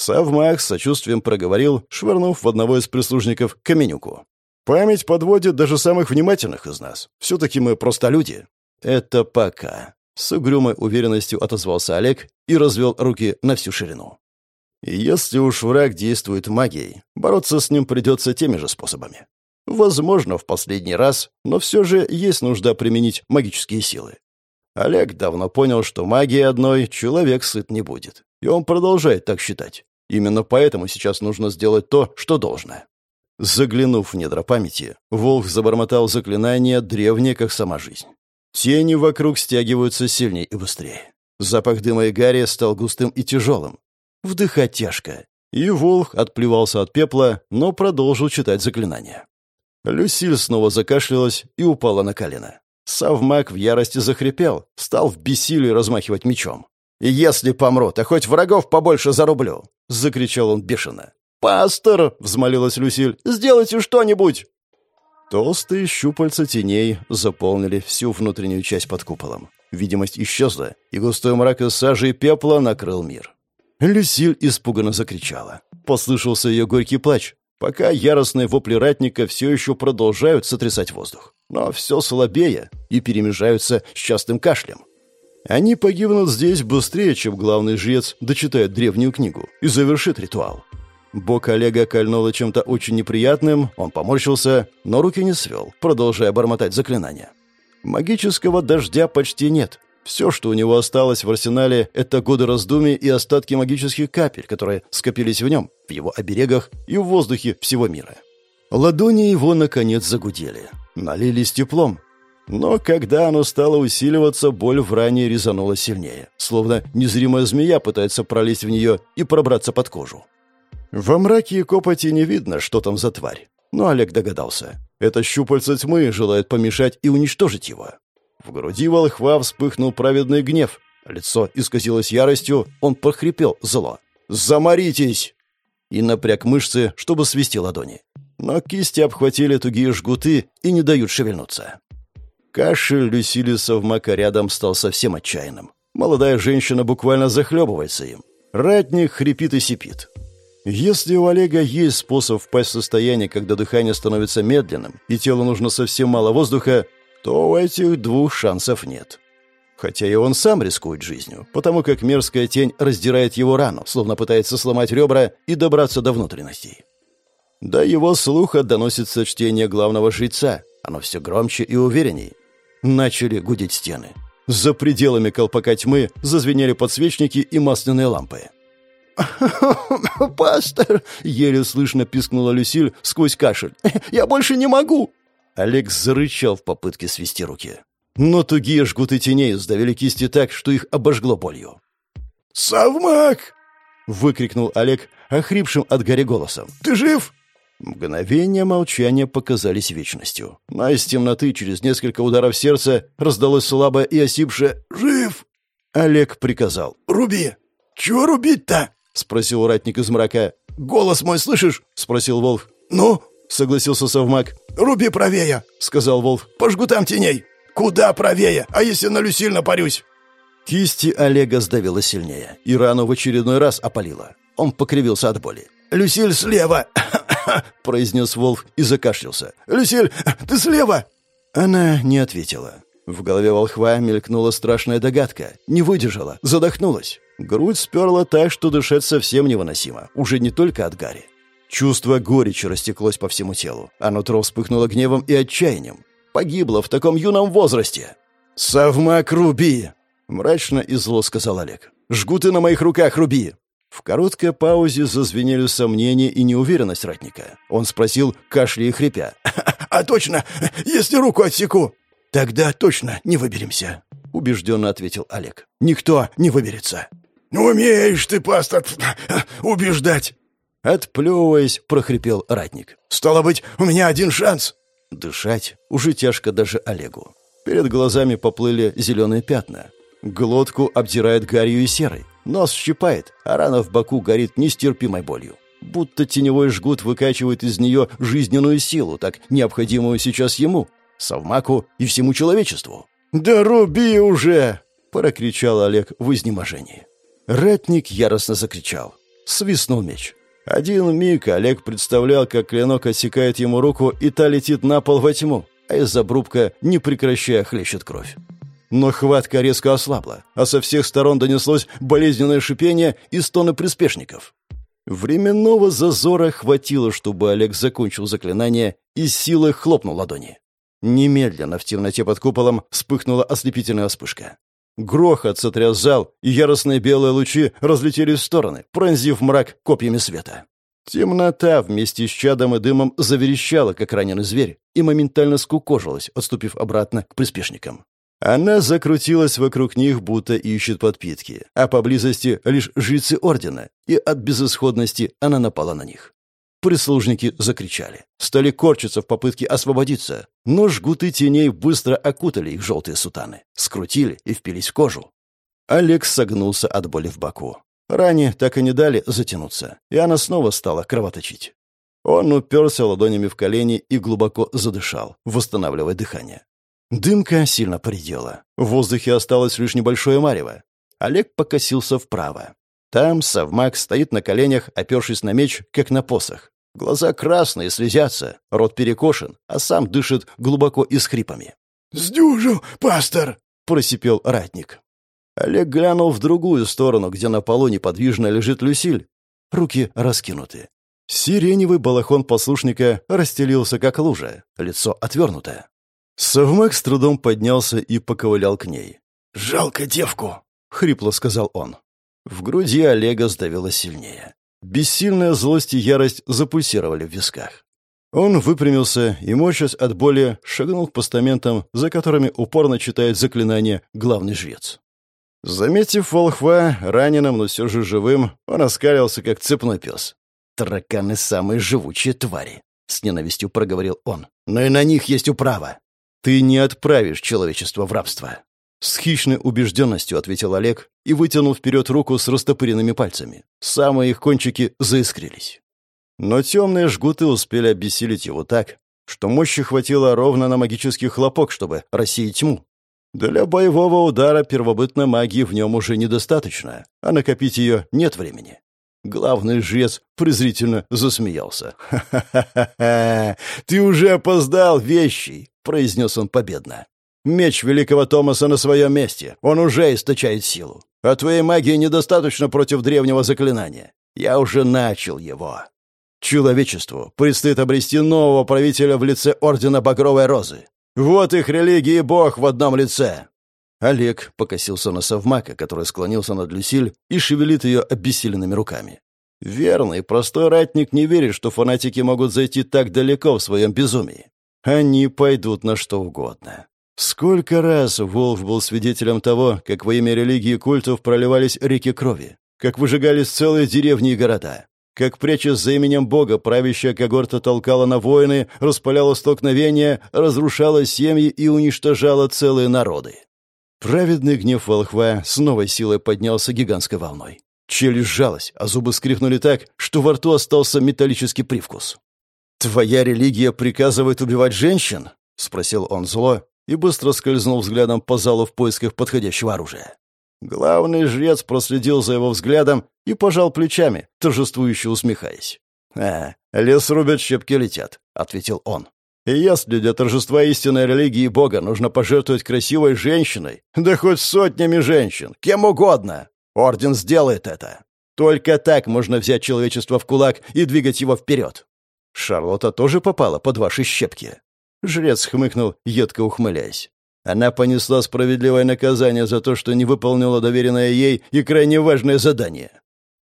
Савмах с сочувствием проговорил, швырнув в одного из прислужников каменюку. «Память подводит даже самых внимательных из нас. Все-таки мы просто люди». «Это пока», — с угрюмой уверенностью отозвался Олег и развел руки на всю ширину. Если уж враг действует магией, бороться с ним придется теми же способами. Возможно, в последний раз, но все же есть нужда применить магические силы. Олег давно понял, что магией одной человек сыт не будет. И он продолжает так считать. Именно поэтому сейчас нужно сделать то, что должно. Заглянув в недра памяти, Волк забормотал заклинание, древнее, как сама жизнь. Тени вокруг стягиваются сильнее и быстрее. Запах дыма и гари стал густым и тяжелым. Вдыхать тяжко. И Волх отплевался от пепла, но продолжил читать заклинание. Люсиль снова закашлялась и упала на колено. Савмак в ярости захрипел, стал в бессилии размахивать мечом. «Если помру, то хоть врагов побольше зарублю!» — закричал он бешено. «Пастор!» — взмолилась Люсиль. «Сделайте что-нибудь!» Толстые щупальца теней заполнили всю внутреннюю часть под куполом. Видимость исчезла, и густой мрак из сажи и пепла накрыл мир. Люсиль испуганно закричала. Послышался ее горький плач, пока яростные вопли ратника все еще продолжают сотрясать воздух. Но все слабее и перемежаются с частым кашлем. Они погибнут здесь быстрее, чем главный жрец дочитает древнюю книгу и завершит ритуал. Бок Олега кольнуло чем-то очень неприятным, он поморщился, но руки не свел, продолжая бормотать заклинания. Магического дождя почти нет. Все, что у него осталось в арсенале, это годы раздумий и остатки магических капель, которые скопились в нем, в его оберегах и в воздухе всего мира. Ладони его, наконец, загудели. Налились теплом, но когда оно стало усиливаться, боль в ране резанула сильнее, словно незримая змея пытается пролезть в нее и пробраться под кожу. Во мраке и копоти не видно, что там за тварь. Но Олег догадался. Это щупальце тьмы желает помешать и уничтожить его. В груди волхва вспыхнул праведный гнев. Лицо исказилось яростью, он прохрипел зло. «Заморитесь!» И напряг мышцы, чтобы свести ладони. Но кисти обхватили тугие жгуты и не дают шевельнуться. Кашель Люсили Совмака рядом стал совсем отчаянным. Молодая женщина буквально захлебывается им. Ратник хрипит и сипит. Если у Олега есть способ впасть в состояние, когда дыхание становится медленным, и телу нужно совсем мало воздуха, то у этих двух шансов нет. Хотя и он сам рискует жизнью, потому как мерзкая тень раздирает его рану, словно пытается сломать ребра и добраться до внутренностей. До его слуха доносится чтение главного жреца. Оно все громче и уверенней. Начали гудеть стены. За пределами колпака тьмы зазвенели подсвечники и масляные лампы. «Пастор!» — еле слышно пискнула Люсиль сквозь кашель. «Я больше не могу!» Олег зарычал в попытке свести руки. Но тугие жгуты теней сдавили кисти так, что их обожгло болью. «Совмак!» — выкрикнул Олег, охрипшим от горя голосом. «Ты жив?» Мгновения молчания показались вечностью. Но из темноты через несколько ударов сердца раздалось слабое и осипшее «Жив!» Олег приказал. «Руби!» «Чего рубить-то?» — спросил ратник из мрака. «Голос мой слышишь?» — спросил Волк. «Ну?» — согласился совмак. «Руби правее!» — сказал Волк. «По жгутам теней!» «Куда правее? А если на Люсиль напарюсь?» Кисти Олега сдавило сильнее, и рану в очередной раз опалило. Он покривился от боли. «Люсиль слева!» — произнес Волк и закашлялся. «Люсиль, ты слева!» Она не ответила. В голове волхва мелькнула страшная догадка. Не выдержала, задохнулась. Грудь сперла так, что дышать совсем невыносимо. Уже не только от Гарри. Чувство горечи растеклось по всему телу, а нутро вспыхнуло гневом и отчаянием. Погибла в таком юном возрасте. «Совмак, руби!» — мрачно и зло сказал Олег. «Жгуты на моих руках, руби!» В короткой паузе зазвенели сомнения и неуверенность ратника. Он спросил, кашляя и хрипя. «А точно, если руку отсеку?» «Тогда точно не выберемся», — убежденно ответил Олег. «Никто не выберется». «Умеешь ты, пастор, убеждать!» Отплевываясь, прохрипел ратник. «Стало быть, у меня один шанс!» Дышать уже тяжко даже Олегу. Перед глазами поплыли зеленые пятна. Глотку обдирает гарью и серой. Нос щипает, а рана в боку горит нестерпимой болью. Будто теневой жгут выкачивает из нее жизненную силу, так необходимую сейчас ему, Совмаку и всему человечеству. «Да руби уже!» — прокричал Олег в изнеможении. Ратник яростно закричал. Свистнул меч. Один миг Олег представлял, как клинок отсекает ему руку, и та летит на пол во тьму, а из обрубка, не прекращая, хлещет кровь. Но хватка резко ослабла, а со всех сторон донеслось болезненное шипение и стоны приспешников. Временного зазора хватило, чтобы Олег закончил заклинание и силой хлопнул ладони. Немедленно в темноте под куполом вспыхнула ослепительная вспышка. Грохот сотряс зал, и яростные белые лучи разлетелись в стороны, пронзив мрак копьями света. Темнота вместе с чадом и дымом заверещала, как раненый зверь, и моментально скукожилась, отступив обратно к приспешникам. Она закрутилась вокруг них, будто ищет подпитки, а поблизости лишь жрецы Ордена, и от безысходности она напала на них. Прислужники закричали, стали корчиться в попытке освободиться, но жгуты теней быстро окутали их желтые сутаны, скрутили и впились в кожу. Олег согнулся от боли в боку. Ране так и не дали затянуться, и она снова стала кровоточить. Он уперся ладонями в колени и глубоко задышал, восстанавливая дыхание. Дымка сильно поредела. В воздухе осталось лишь небольшое марево. Олег покосился вправо. Там совмак стоит на коленях, опершись на меч, как на посох. Глаза красные, слезятся, рот перекошен, а сам дышит глубоко и с хрипами. «Сдюжу, пастор!» — просипел ратник. Олег глянул в другую сторону, где на полу неподвижно лежит Люсиль. Руки раскинуты. Сиреневый балахон послушника расстелился, как лужа, лицо отвернуто. Совмак с трудом поднялся и поковылял к ней. «Жалко девку», — хрипло сказал он. В груди Олега сдавило сильнее. Бессильная злость и ярость запульсировали в висках. Он выпрямился и, морщась от боли, шагнул к постаментам, за которыми упорно читает заклинание главный жрец. Заметив волхва, раненым, но все же живым, он оскалился, как цепной пес. «Тараканы — самые живучие твари», — с ненавистью проговорил он. «Но и на них есть управа. Ты не отправишь человечество в рабство. С хищной убежденностью ответил Олег и вытянул вперед руку с растопыренными пальцами. Самые их кончики заискрились. Но темные жгуты успели обессилить его так, что мощи хватило ровно на магический хлопок, чтобы рассеять тьму. Для боевого удара первобытной магии в нем уже недостаточно, а накопить ее нет времени. Главный жрец презрительно засмеялся. «Ха-ха-ха! Ты уже опоздал, вещий!» — произнес он победно. Меч великого Томаса на своем месте. Он уже источает силу. А твоей магии недостаточно против древнего заклинания. Я уже начал его. Человечеству предстоит обрести нового правителя в лице Ордена Багровой Розы. Вот их религия и бог в одном лице. Олег покосился на совмака, который склонился над Люсиль и шевелит ее обессиленными руками. Верный, простой ратник не верит, что фанатики могут зайти так далеко в своем безумии. Они пойдут на что угодно. Сколько раз Волф был свидетелем того, как во имя религии и культов проливались реки крови, как выжигались целые деревни и города, как, прячась за именем Бога, правящая когорта толкала на войны, распаляла столкновения, разрушала семьи и уничтожала целые народы. Праведный гнев волхва с новой силой поднялся гигантской волной. Челюсть сжалась, а зубы скрипнули так, что во рту остался металлический привкус. «Твоя религия приказывает убивать женщин?» — спросил он зло, и быстро скользнул взглядом по залу в поисках подходящего оружия. Главный жрец проследил за его взглядом и пожал плечами, торжествующе усмехаясь. «А, лес рубят, щепки летят», — ответил он. «И если для торжества истинной религии Бога нужно пожертвовать красивой женщиной, да хоть сотнями женщин, кем угодно, Орден сделает это. Только так можно взять человечество в кулак и двигать его вперед. Шарлотта тоже попала под ваши щепки. Жрец хмыкнул, едко ухмыляясь. Она понесла справедливое наказание за то, что не выполнила доверенное ей и крайне важное задание.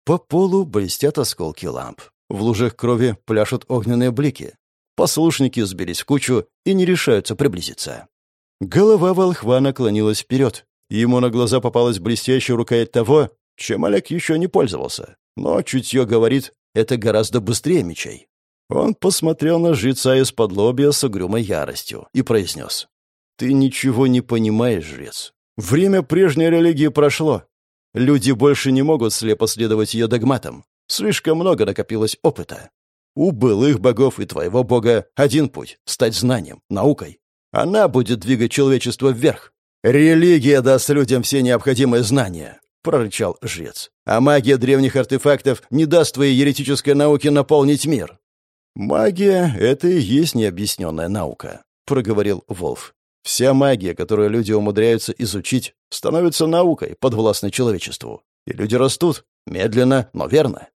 По полу блестят осколки ламп. В лужах крови пляшут огненные блики. Послушники сбились в кучу и не решаются приблизиться. Голова волхва наклонилась вперед. Ему на глаза попалась блестящая рукоять того, чем Олег еще не пользовался. Но чутье говорит, это гораздо быстрее мечей. Он посмотрел на жреца из-под лобья с угрюмой яростью и произнес. «Ты ничего не понимаешь, жрец. Время прежней религии прошло. Люди больше не могут слепо следовать ее догматам. Слишком много накопилось опыта. У былых богов и твоего бога один путь — стать знанием, наукой. Она будет двигать человечество вверх. Религия даст людям все необходимые знания, — прорычал жрец. А магия древних артефактов не даст твоей еретической науке наполнить мир. «Магия — это и есть необъясненная наука», — проговорил Волф. «Вся магия, которую люди умудряются изучить, становится наукой, подвластной человечеству. И люди растут, медленно, но верно».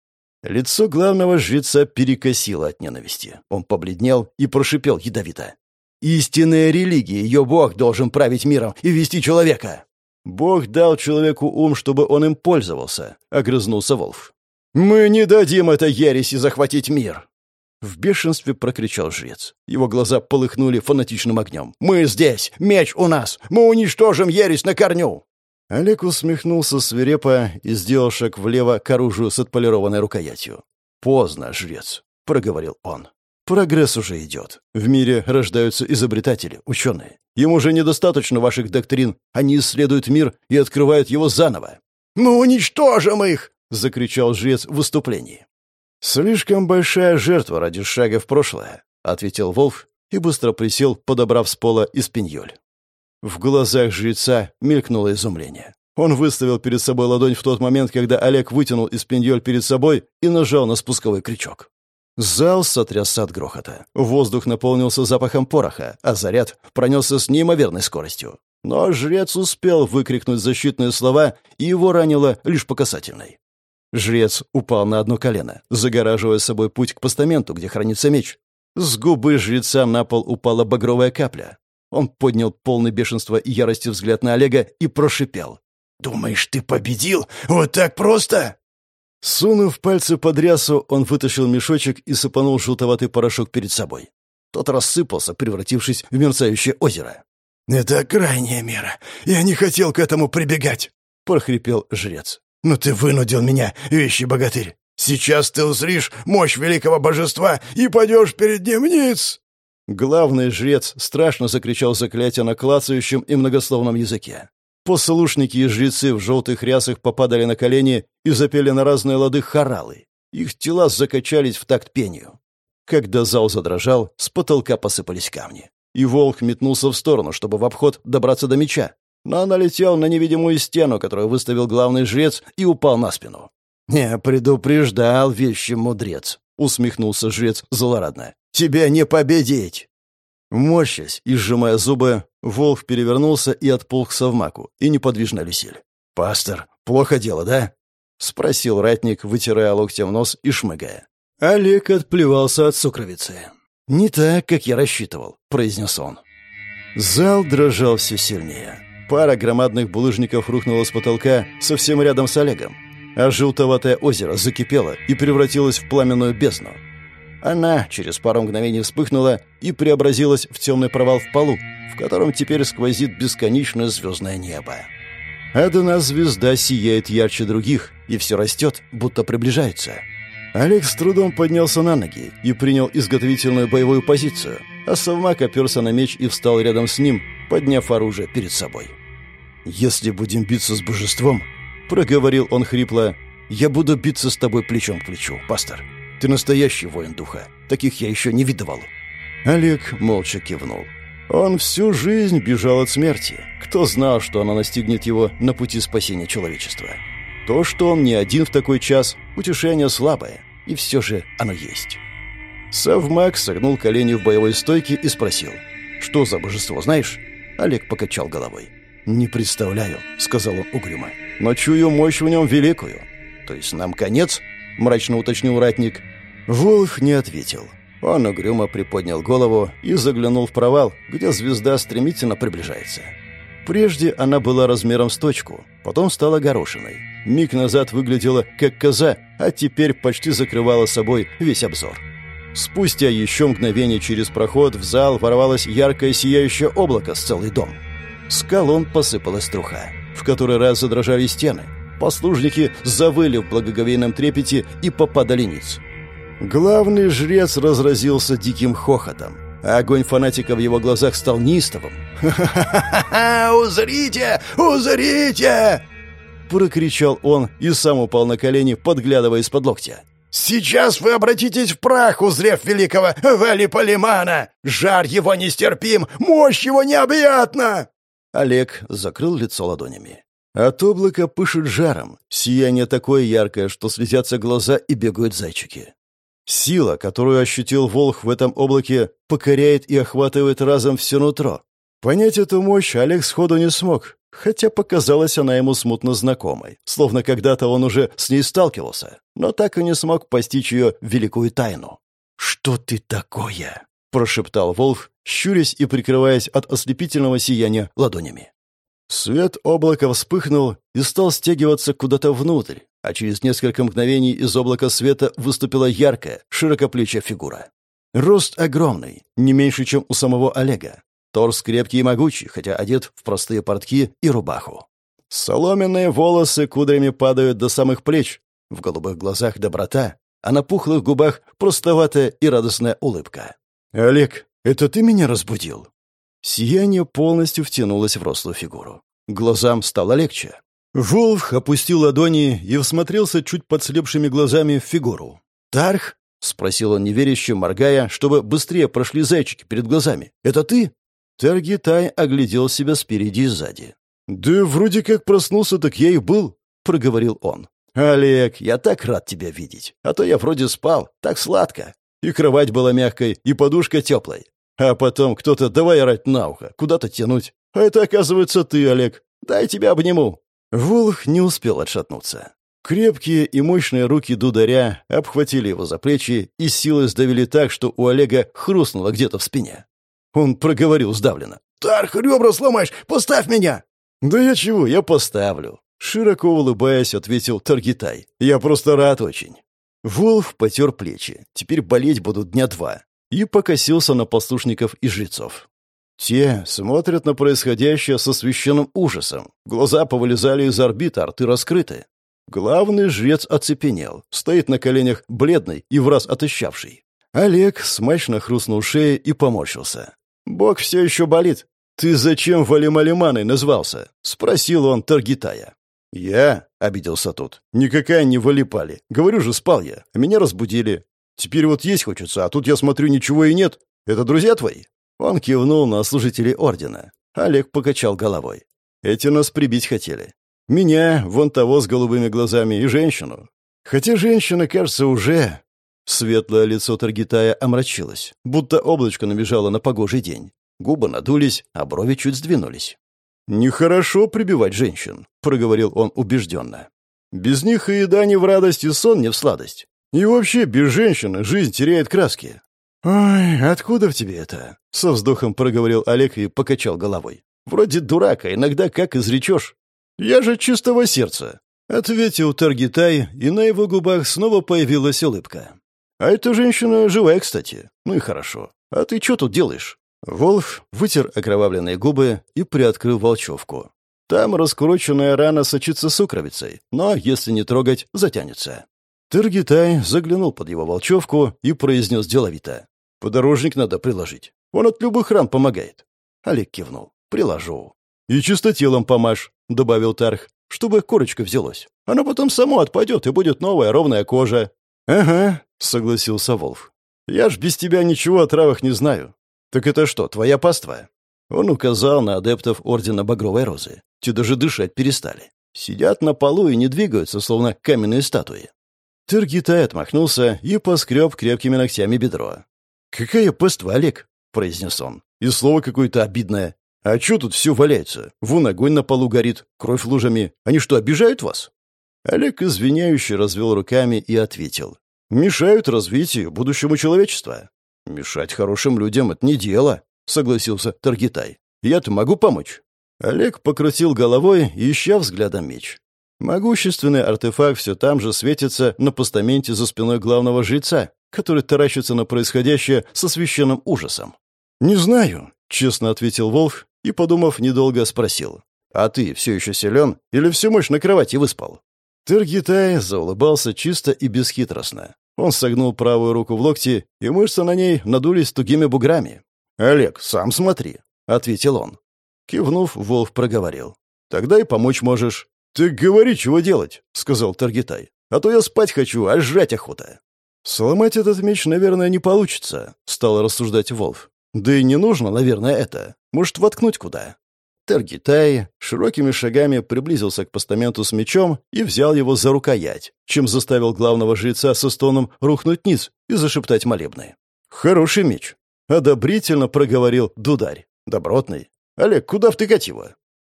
Лицо главного жреца перекосило от ненависти. Он побледнел и прошипел ядовито. «Истинная религия, ее бог должен править миром и вести человека!» Бог дал человеку ум, чтобы он им пользовался, — огрызнулся Волф. «Мы не дадим этой ереси захватить мир!» В бешенстве прокричал жрец. Его глаза полыхнули фанатичным огнем. «Мы здесь! Меч у нас! Мы уничтожим ересь на корню!» Олег усмехнулся свирепо и сделал шаг влево к оружию с отполированной рукоятью. «Поздно, жрец», — проговорил он. «Прогресс уже идет. В мире рождаются изобретатели, ученые. Им уже недостаточно ваших доктрин. Они исследуют мир и открывают его заново». «Мы уничтожим их!» — закричал жрец в выступлении. «Слишком большая жертва ради шага в прошлое», — ответил Волф и быстро присел, подобрав с пола испиньоль. В глазах жреца мелькнуло изумление. Он выставил перед собой ладонь в тот момент, когда Олег вытянул испиньоль перед собой и нажал на спусковой крючок. Зал сотрясся от грохота. Воздух наполнился запахом пороха, а заряд пронесся с неимоверной скоростью. Но жрец успел выкрикнуть защитные слова, и его ранило лишь по касательной. Жрец упал на одно колено, загораживая собой путь к постаменту, где хранится меч. С губы жреца на пол упала багровая капля. Он поднял полный бешенства и ярости взгляд на Олега и прошипел. «Думаешь, ты победил? Вот так просто?» Сунув пальцы под рясу, он вытащил мешочек и сыпанул желтоватый порошок перед собой. Тот рассыпался, превратившись в мерцающее озеро. «Это крайняя мера. Я не хотел к этому прибегать», — прохрипел жрец. «Но ты вынудил меня, вещий богатырь. Сейчас ты узришь мощь великого божества и пойдешь перед ним ниц!» Главный жрец страшно закричал заклятие на клацающем и многословном языке. Послушники и жрецы в желтых рясах попадали на колени и запели на разные лады хоралы. Их тела закачались в такт пению. Когда зал задрожал, с потолка посыпались камни. И волк метнулся в сторону, чтобы в обход добраться до меча. Но налетел на невидимую стену, которую выставил главный жрец, и упал на спину. «Не предупреждал вещий мудрец», — усмехнулся жрец злорадно. «Тебя не победить!» Морщась и сжимая зубы, Волк перевернулся и отполз к совмаку, и неподвижно Люсиль. «Пастор, плохо дело, да?» — спросил ратник, вытирая локтем нос и шмыгая. Олег отплевался от сукровицы. «Не так, как я рассчитывал», — произнес он. Зал дрожал все сильнее. Пара громадных булыжников рухнула с потолка совсем рядом с Олегом, а желтоватое озеро закипело и превратилось в пламенную бездну. Она через пару мгновений вспыхнула и преобразилась в темный провал в полу, в котором теперь сквозит бесконечное звездное небо. Одна звезда сияет ярче других, и все растет, будто приближается. Олег с трудом поднялся на ноги и принял изготовительную боевую позицию, а Совмак оперся на меч и встал рядом с ним, подняв оружие перед собой. «Если будем биться с божеством», — проговорил он хрипло, — «я буду биться с тобой плечом к плечу, пастор». Ты настоящий воин духа. Таких я еще не видывал». Олег молча кивнул. Он всю жизнь бежал от смерти. Кто знал, что она настигнет его на пути спасения человечества? То, что он не один в такой час, утешение слабое, и все же оно есть. Савмак согнул колени в боевой стойке и спросил. «Что за божество, знаешь?» Олег покачал головой. «Не представляю», — сказал он угрюмо. «Но чую мощь в нем великую. То есть нам конец?» — мрачно уточнил ратник. Волх не ответил. Он угрюмо приподнял голову и заглянул в провал, где звезда стремительно приближается. Прежде она была размером с точку, потом стала горошиной. Миг назад выглядела как коза, а теперь почти закрывала собой весь обзор. Спустя еще мгновение через проход в зал ворвалось яркое сияющее облако с целый дом. С колонн посыпалась труха, в который раз задрожали стены — Послужники завыли в благоговейном трепете и попадали ниц. Главный жрец разразился диким хохотом, а огонь фанатика в его глазах стал неистовым. «Ха-ха-ха! Узрите! Узрите!» Прокричал он и сам упал на колени, подглядывая из-под локтя. «Сейчас вы обратитесь в прах, узрев великого Велиполимана! Жар его нестерпим, мощь его необъятна!» Олег закрыл лицо ладонями. От облака пышет жаром, сияние такое яркое, что слезятся глаза и бегают зайчики. Сила, которую ощутил Волх в этом облаке, покоряет и охватывает разом все нутро. Понять эту мощь Олег сходу не смог, хотя показалась она ему смутно знакомой, словно когда-то он уже с ней сталкивался, но так и не смог постичь ее великую тайну. «Что ты такое?» — прошептал Волх, щурясь и прикрываясь от ослепительного сияния ладонями. Свет облака вспыхнул и стал стягиваться куда-то внутрь, а через несколько мгновений из облака света выступила яркая, широкоплечья фигура. Рост огромный, не меньше, чем у самого Олега. Торс крепкий и могучий, хотя одет в простые портки и рубаху. Соломенные волосы кудрями падают до самых плеч. В голубых глазах доброта, а на пухлых губах простоватая и радостная улыбка. «Олег, это ты меня разбудил?» Сияние полностью втянулось в рослую фигуру. Глазам стало легче. Волф опустил ладони и всмотрелся чуть подслепшими глазами в фигуру. «Тарх?» — спросил он неверяще, моргая, чтобы быстрее прошли зайчики перед глазами. «Это ты?» Таргитай оглядел себя спереди и сзади. «Да вроде как проснулся, так я и был», — проговорил он. «Олег, я так рад тебя видеть. А то я вроде спал, так сладко. И кровать была мягкой, и подушка теплой. А потом кто-то давай орать на ухо, куда-то тянуть. А это, оказывается, ты, Олег. Дай тебя обниму». Волх не успел отшатнуться. Крепкие и мощные руки дударя обхватили его за плечи и силой сдавили так, что у Олега хрустнуло где-то в спине. Он проговорил сдавленно. «Тарх, ребра сломаешь! Поставь меня!» «Да я чего, я поставлю!» Широко улыбаясь, ответил Таргитай. «Я просто рад очень». Волф потер плечи. Теперь болеть будут дня два. И покосился на послушников и жрецов. Те смотрят на происходящее со священным ужасом. Глаза повылезали из орбит, а рты раскрыты. Главный жрец оцепенел, стоит на коленях бледный и враз отощавший. Олег смачно хрустнул шеей и поморщился. «Бог все еще болит. Ты зачем Валималиманой назвался?» — спросил он Таргитая. «Я?» — обиделся тот. «Никакая не Валипали. Говорю же, спал я. Меня разбудили. Теперь вот есть хочется, а тут я смотрю, ничего и нет. Это друзья твои?» Он кивнул на служителей ордена. Олег покачал головой. «Эти нас прибить хотели. Меня, вон того с голубыми глазами, и женщину. Хотя женщина, кажется, уже...» Светлое лицо Таргитая омрачилось, будто облачко набежало на погожий день. Губы надулись, а брови чуть сдвинулись. «Нехорошо прибивать женщин», — проговорил он убежденно. «Без них и еда не в радость, и сон не в сладость. И вообще, без женщины жизнь теряет краски». «Ой, откуда в тебе это?» — со вздохом проговорил Олег и покачал головой. «Вроде дурака, иногда как изречешь. Я же чистого сердца», — ответил Таргитай, и на его губах снова появилась улыбка. «А эта женщина живая, кстати. Ну и хорошо. А ты что тут делаешь?» Волф вытер окровавленные губы и приоткрыл волчевку. Там раскуроченная рана сочится сукровицей, но, если не трогать, затянется. Тыргитай заглянул под его волчевку и произнес деловито. «Подорожник надо приложить. Он от любых ран помогает». Олег кивнул. «Приложу». «И чистотелом помажь», — добавил Тарх, «чтобы корочка взялась. Она потом само отпадет, и будет новая ровная кожа». «Ага», — согласился Волф. «Я ж без тебя ничего о травах не знаю. «Так это что, твоя паства?» Он указал на адептов Ордена Багровой Розы. Те даже дышать перестали. Сидят на полу и не двигаются, словно каменные статуи. Тыргитай отмахнулся и поскреб крепкими ногтями бедро. «Какая паства, Олег?» — произнес он. «И слово какое-то обидное. А чё тут все валяется? Вон огонь на полу горит, кровь лужами. Они что, обижают вас?» Олег извиняюще развел руками и ответил. «Мешают развитию, будущему человечества. «Мешать хорошим людям — это не дело», — согласился Таргитай. «Я-то могу помочь». Олег покрутил головой, ища взглядом меч. Могущественный артефакт все там же светится на постаменте за спиной главного жреца, который таращится на происходящее со священным ужасом. «Не знаю», — честно ответил Волф и, подумав, недолго спросил. «А ты все еще силен или всю мощь на кровати выспал?» Тыргитай заулыбался чисто и бесхитростно. Он согнул правую руку в локте, и мышцы на ней надулись тугими буграми. «Олег, сам смотри», — ответил он. Кивнув, Волф проговорил. «Тогда и помочь можешь». «Ты говори, чего делать», — сказал Таргитай. «А то я спать хочу, а сжать охота». «Сломать этот меч, наверное, не получится», — стал рассуждать Волф. «Да и не нужно, наверное, это. Может, воткнуть куда?» Таргитай широкими шагами приблизился к постаменту с мечом и взял его за рукоять, чем заставил главного жреца со стоном рухнуть низ и зашептать молебны. «Хороший меч», — одобрительно проговорил Дударь. «Добротный. Олег, куда втыкать его?»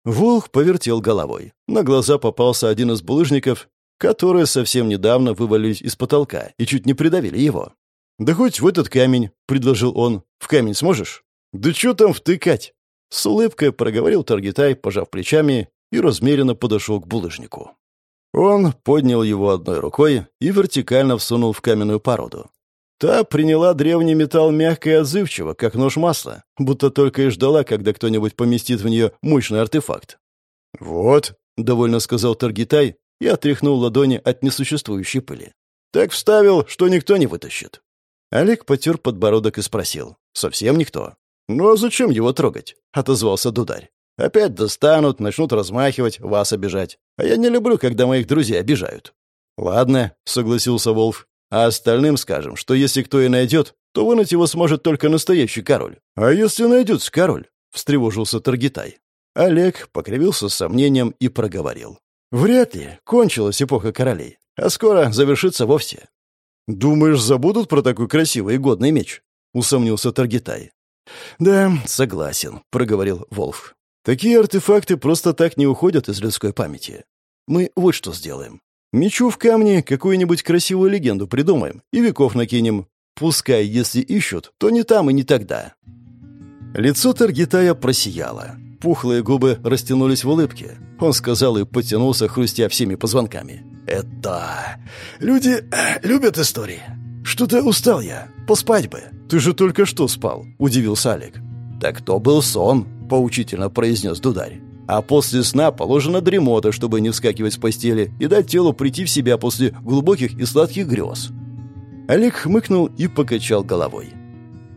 Волк повертел головой. На глаза попался один из булыжников, которые совсем недавно вывалились из потолка и чуть не придавили его. «Да хоть в этот камень», — предложил он. «В камень сможешь?» «Да что там втыкать?» С улыбкой проговорил Таргитай, пожав плечами, и размеренно подошел к булыжнику. Он поднял его одной рукой и вертикально всунул в каменную породу. Та приняла древний металл мягко и отзывчиво, как нож масла, будто только и ждала, когда кто-нибудь поместит в нее мощный артефакт. «Вот», — довольно сказал Таргитай и отряхнул ладони от несуществующей пыли. «Так вставил, что никто не вытащит». Олег потер подбородок и спросил. «Совсем никто?» «Ну а зачем его трогать?» — отозвался Дударь. «Опять достанут, начнут размахивать, вас обижать. А я не люблю, когда моих друзей обижают». «Ладно», — согласился Волф. «А остальным скажем, что если кто и найдет, то вынуть его сможет только настоящий король». «А если найдется король?» — встревожился Таргитай. Олег покривился с сомнением и проговорил. «Вряд ли. Кончилась эпоха королей. А скоро завершится вовсе». «Думаешь, забудут про такой красивый и годный меч?» — усомнился Таргитай. «Да, согласен», — проговорил Волф. «Такие артефакты просто так не уходят из людской памяти. Мы вот что сделаем. Мечу в камне какую-нибудь красивую легенду придумаем и веков накинем. Пускай, если ищут, то не там и не тогда». Лицо Таргитая просияло. Пухлые губы растянулись в улыбке. Он сказал и потянулся, хрустя всеми позвонками. «Это... Люди э, любят истории. Что-то устал я. Поспать бы». «Ты же только что спал», — удивился Алик. «Так то был сон», — поучительно произнес Дударь. «А после сна положена дремота, чтобы не вскакивать с постели и дать телу прийти в себя после глубоких и сладких грез». Олег хмыкнул и покачал головой.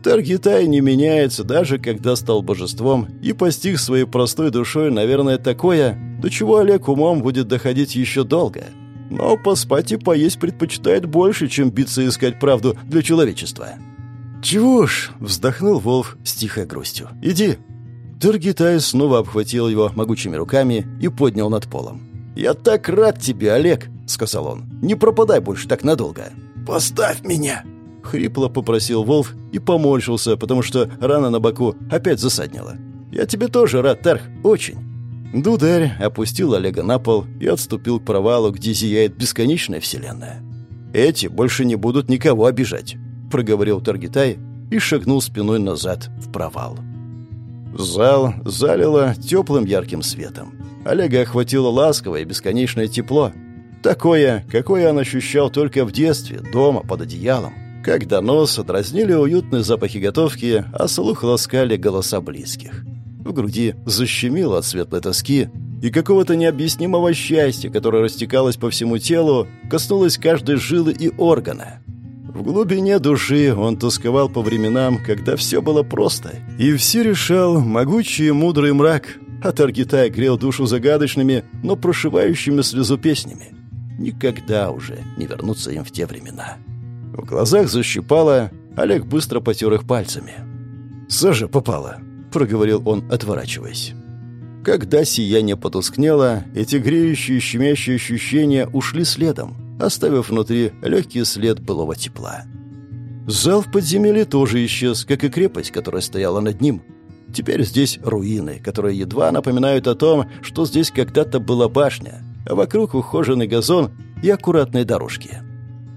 Таргитай не меняется, даже когда стал божеством и постиг своей простой душой, наверное, такое, до чего Олег умом будет доходить еще долго. Но поспать и поесть предпочитает больше, чем биться и искать правду для человечества. «Чего ж?» — вздохнул Волф с тихой грустью. «Иди». Таргитай снова обхватил его могучими руками и поднял над полом. «Я так рад тебе, Олег!» — сказал он. «Не пропадай больше так надолго!» «Поставь меня!» — хрипло попросил Волф и поморщился, потому что рана на боку опять засаднила. «Я тебе тоже рад, Тарх, очень!» Дударь опустил Олега на пол и отступил к провалу, где зияет бесконечная вселенная. «Эти больше не будут никого обижать проговорил Таргитай и шагнул спиной назад в провал. Зал залило теплым ярким светом. Олега охватило ласковое и бесконечное тепло. Такое, какое он ощущал только в детстве, дома, под одеялом. Когда нос дразнили уютные запахи готовки, а слух ласкали голоса близких. В груди защемило от светлой тоски, и какого-то необъяснимого счастья, которое растекалось по всему телу, коснулось каждой жилы и органа. В глубине души он тосковал по временам, когда все было просто, и все решал могучий и мудрый мрак, а Таргитай грел душу загадочными, но прошивающими слезу песнями. Никогда уже не вернуться им в те времена. В глазах защипало, Олег быстро потер их пальцами. «Сажа попала», — проговорил он, отворачиваясь. Когда сияние потускнело, эти греющие щемящие ощущения ушли следом, оставив внутри легкий след былого тепла. Зал в подземелье тоже исчез, как и крепость, которая стояла над ним. Теперь здесь руины, которые едва напоминают о том, что здесь когда-то была башня, а вокруг ухоженный газон и аккуратные дорожки.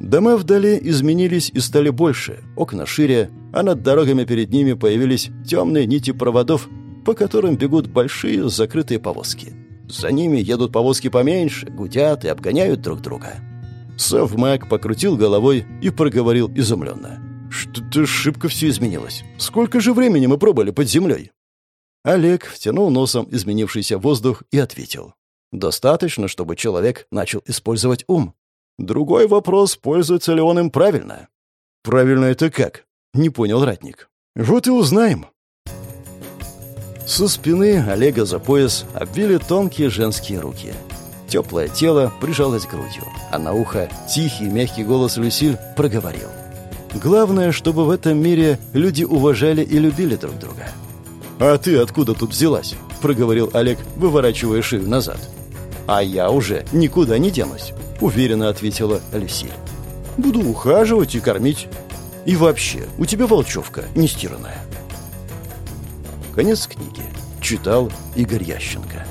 Дома вдали изменились и стали больше, окна шире, а над дорогами перед ними появились темные нити проводов, по которым бегут большие закрытые повозки. За ними едут повозки поменьше, гудят и обгоняют друг друга. Совмак покрутил головой и проговорил изумленно. «Что-то шибко все изменилось. Сколько же времени мы пробыли под землей?» Олег втянул носом изменившийся воздух и ответил. «Достаточно, чтобы человек начал использовать ум. Другой вопрос, пользуется ли он им правильно». «Правильно это как?» — не понял ратник. «Вот и узнаем». Со спины Олега за пояс обвили тонкие женские руки — Теплое тело прижалось грудью, а на ухо тихий мягкий голос Люсиль проговорил. «Главное, чтобы в этом мире люди уважали и любили друг друга». «А ты откуда тут взялась?» — проговорил Олег, выворачивая шею назад. «А я уже никуда не денусь», — уверенно ответила Люсиль. «Буду ухаживать и кормить. И вообще, у тебя волчевка нестиранная». Конец книги. Читал Игорь Ященко.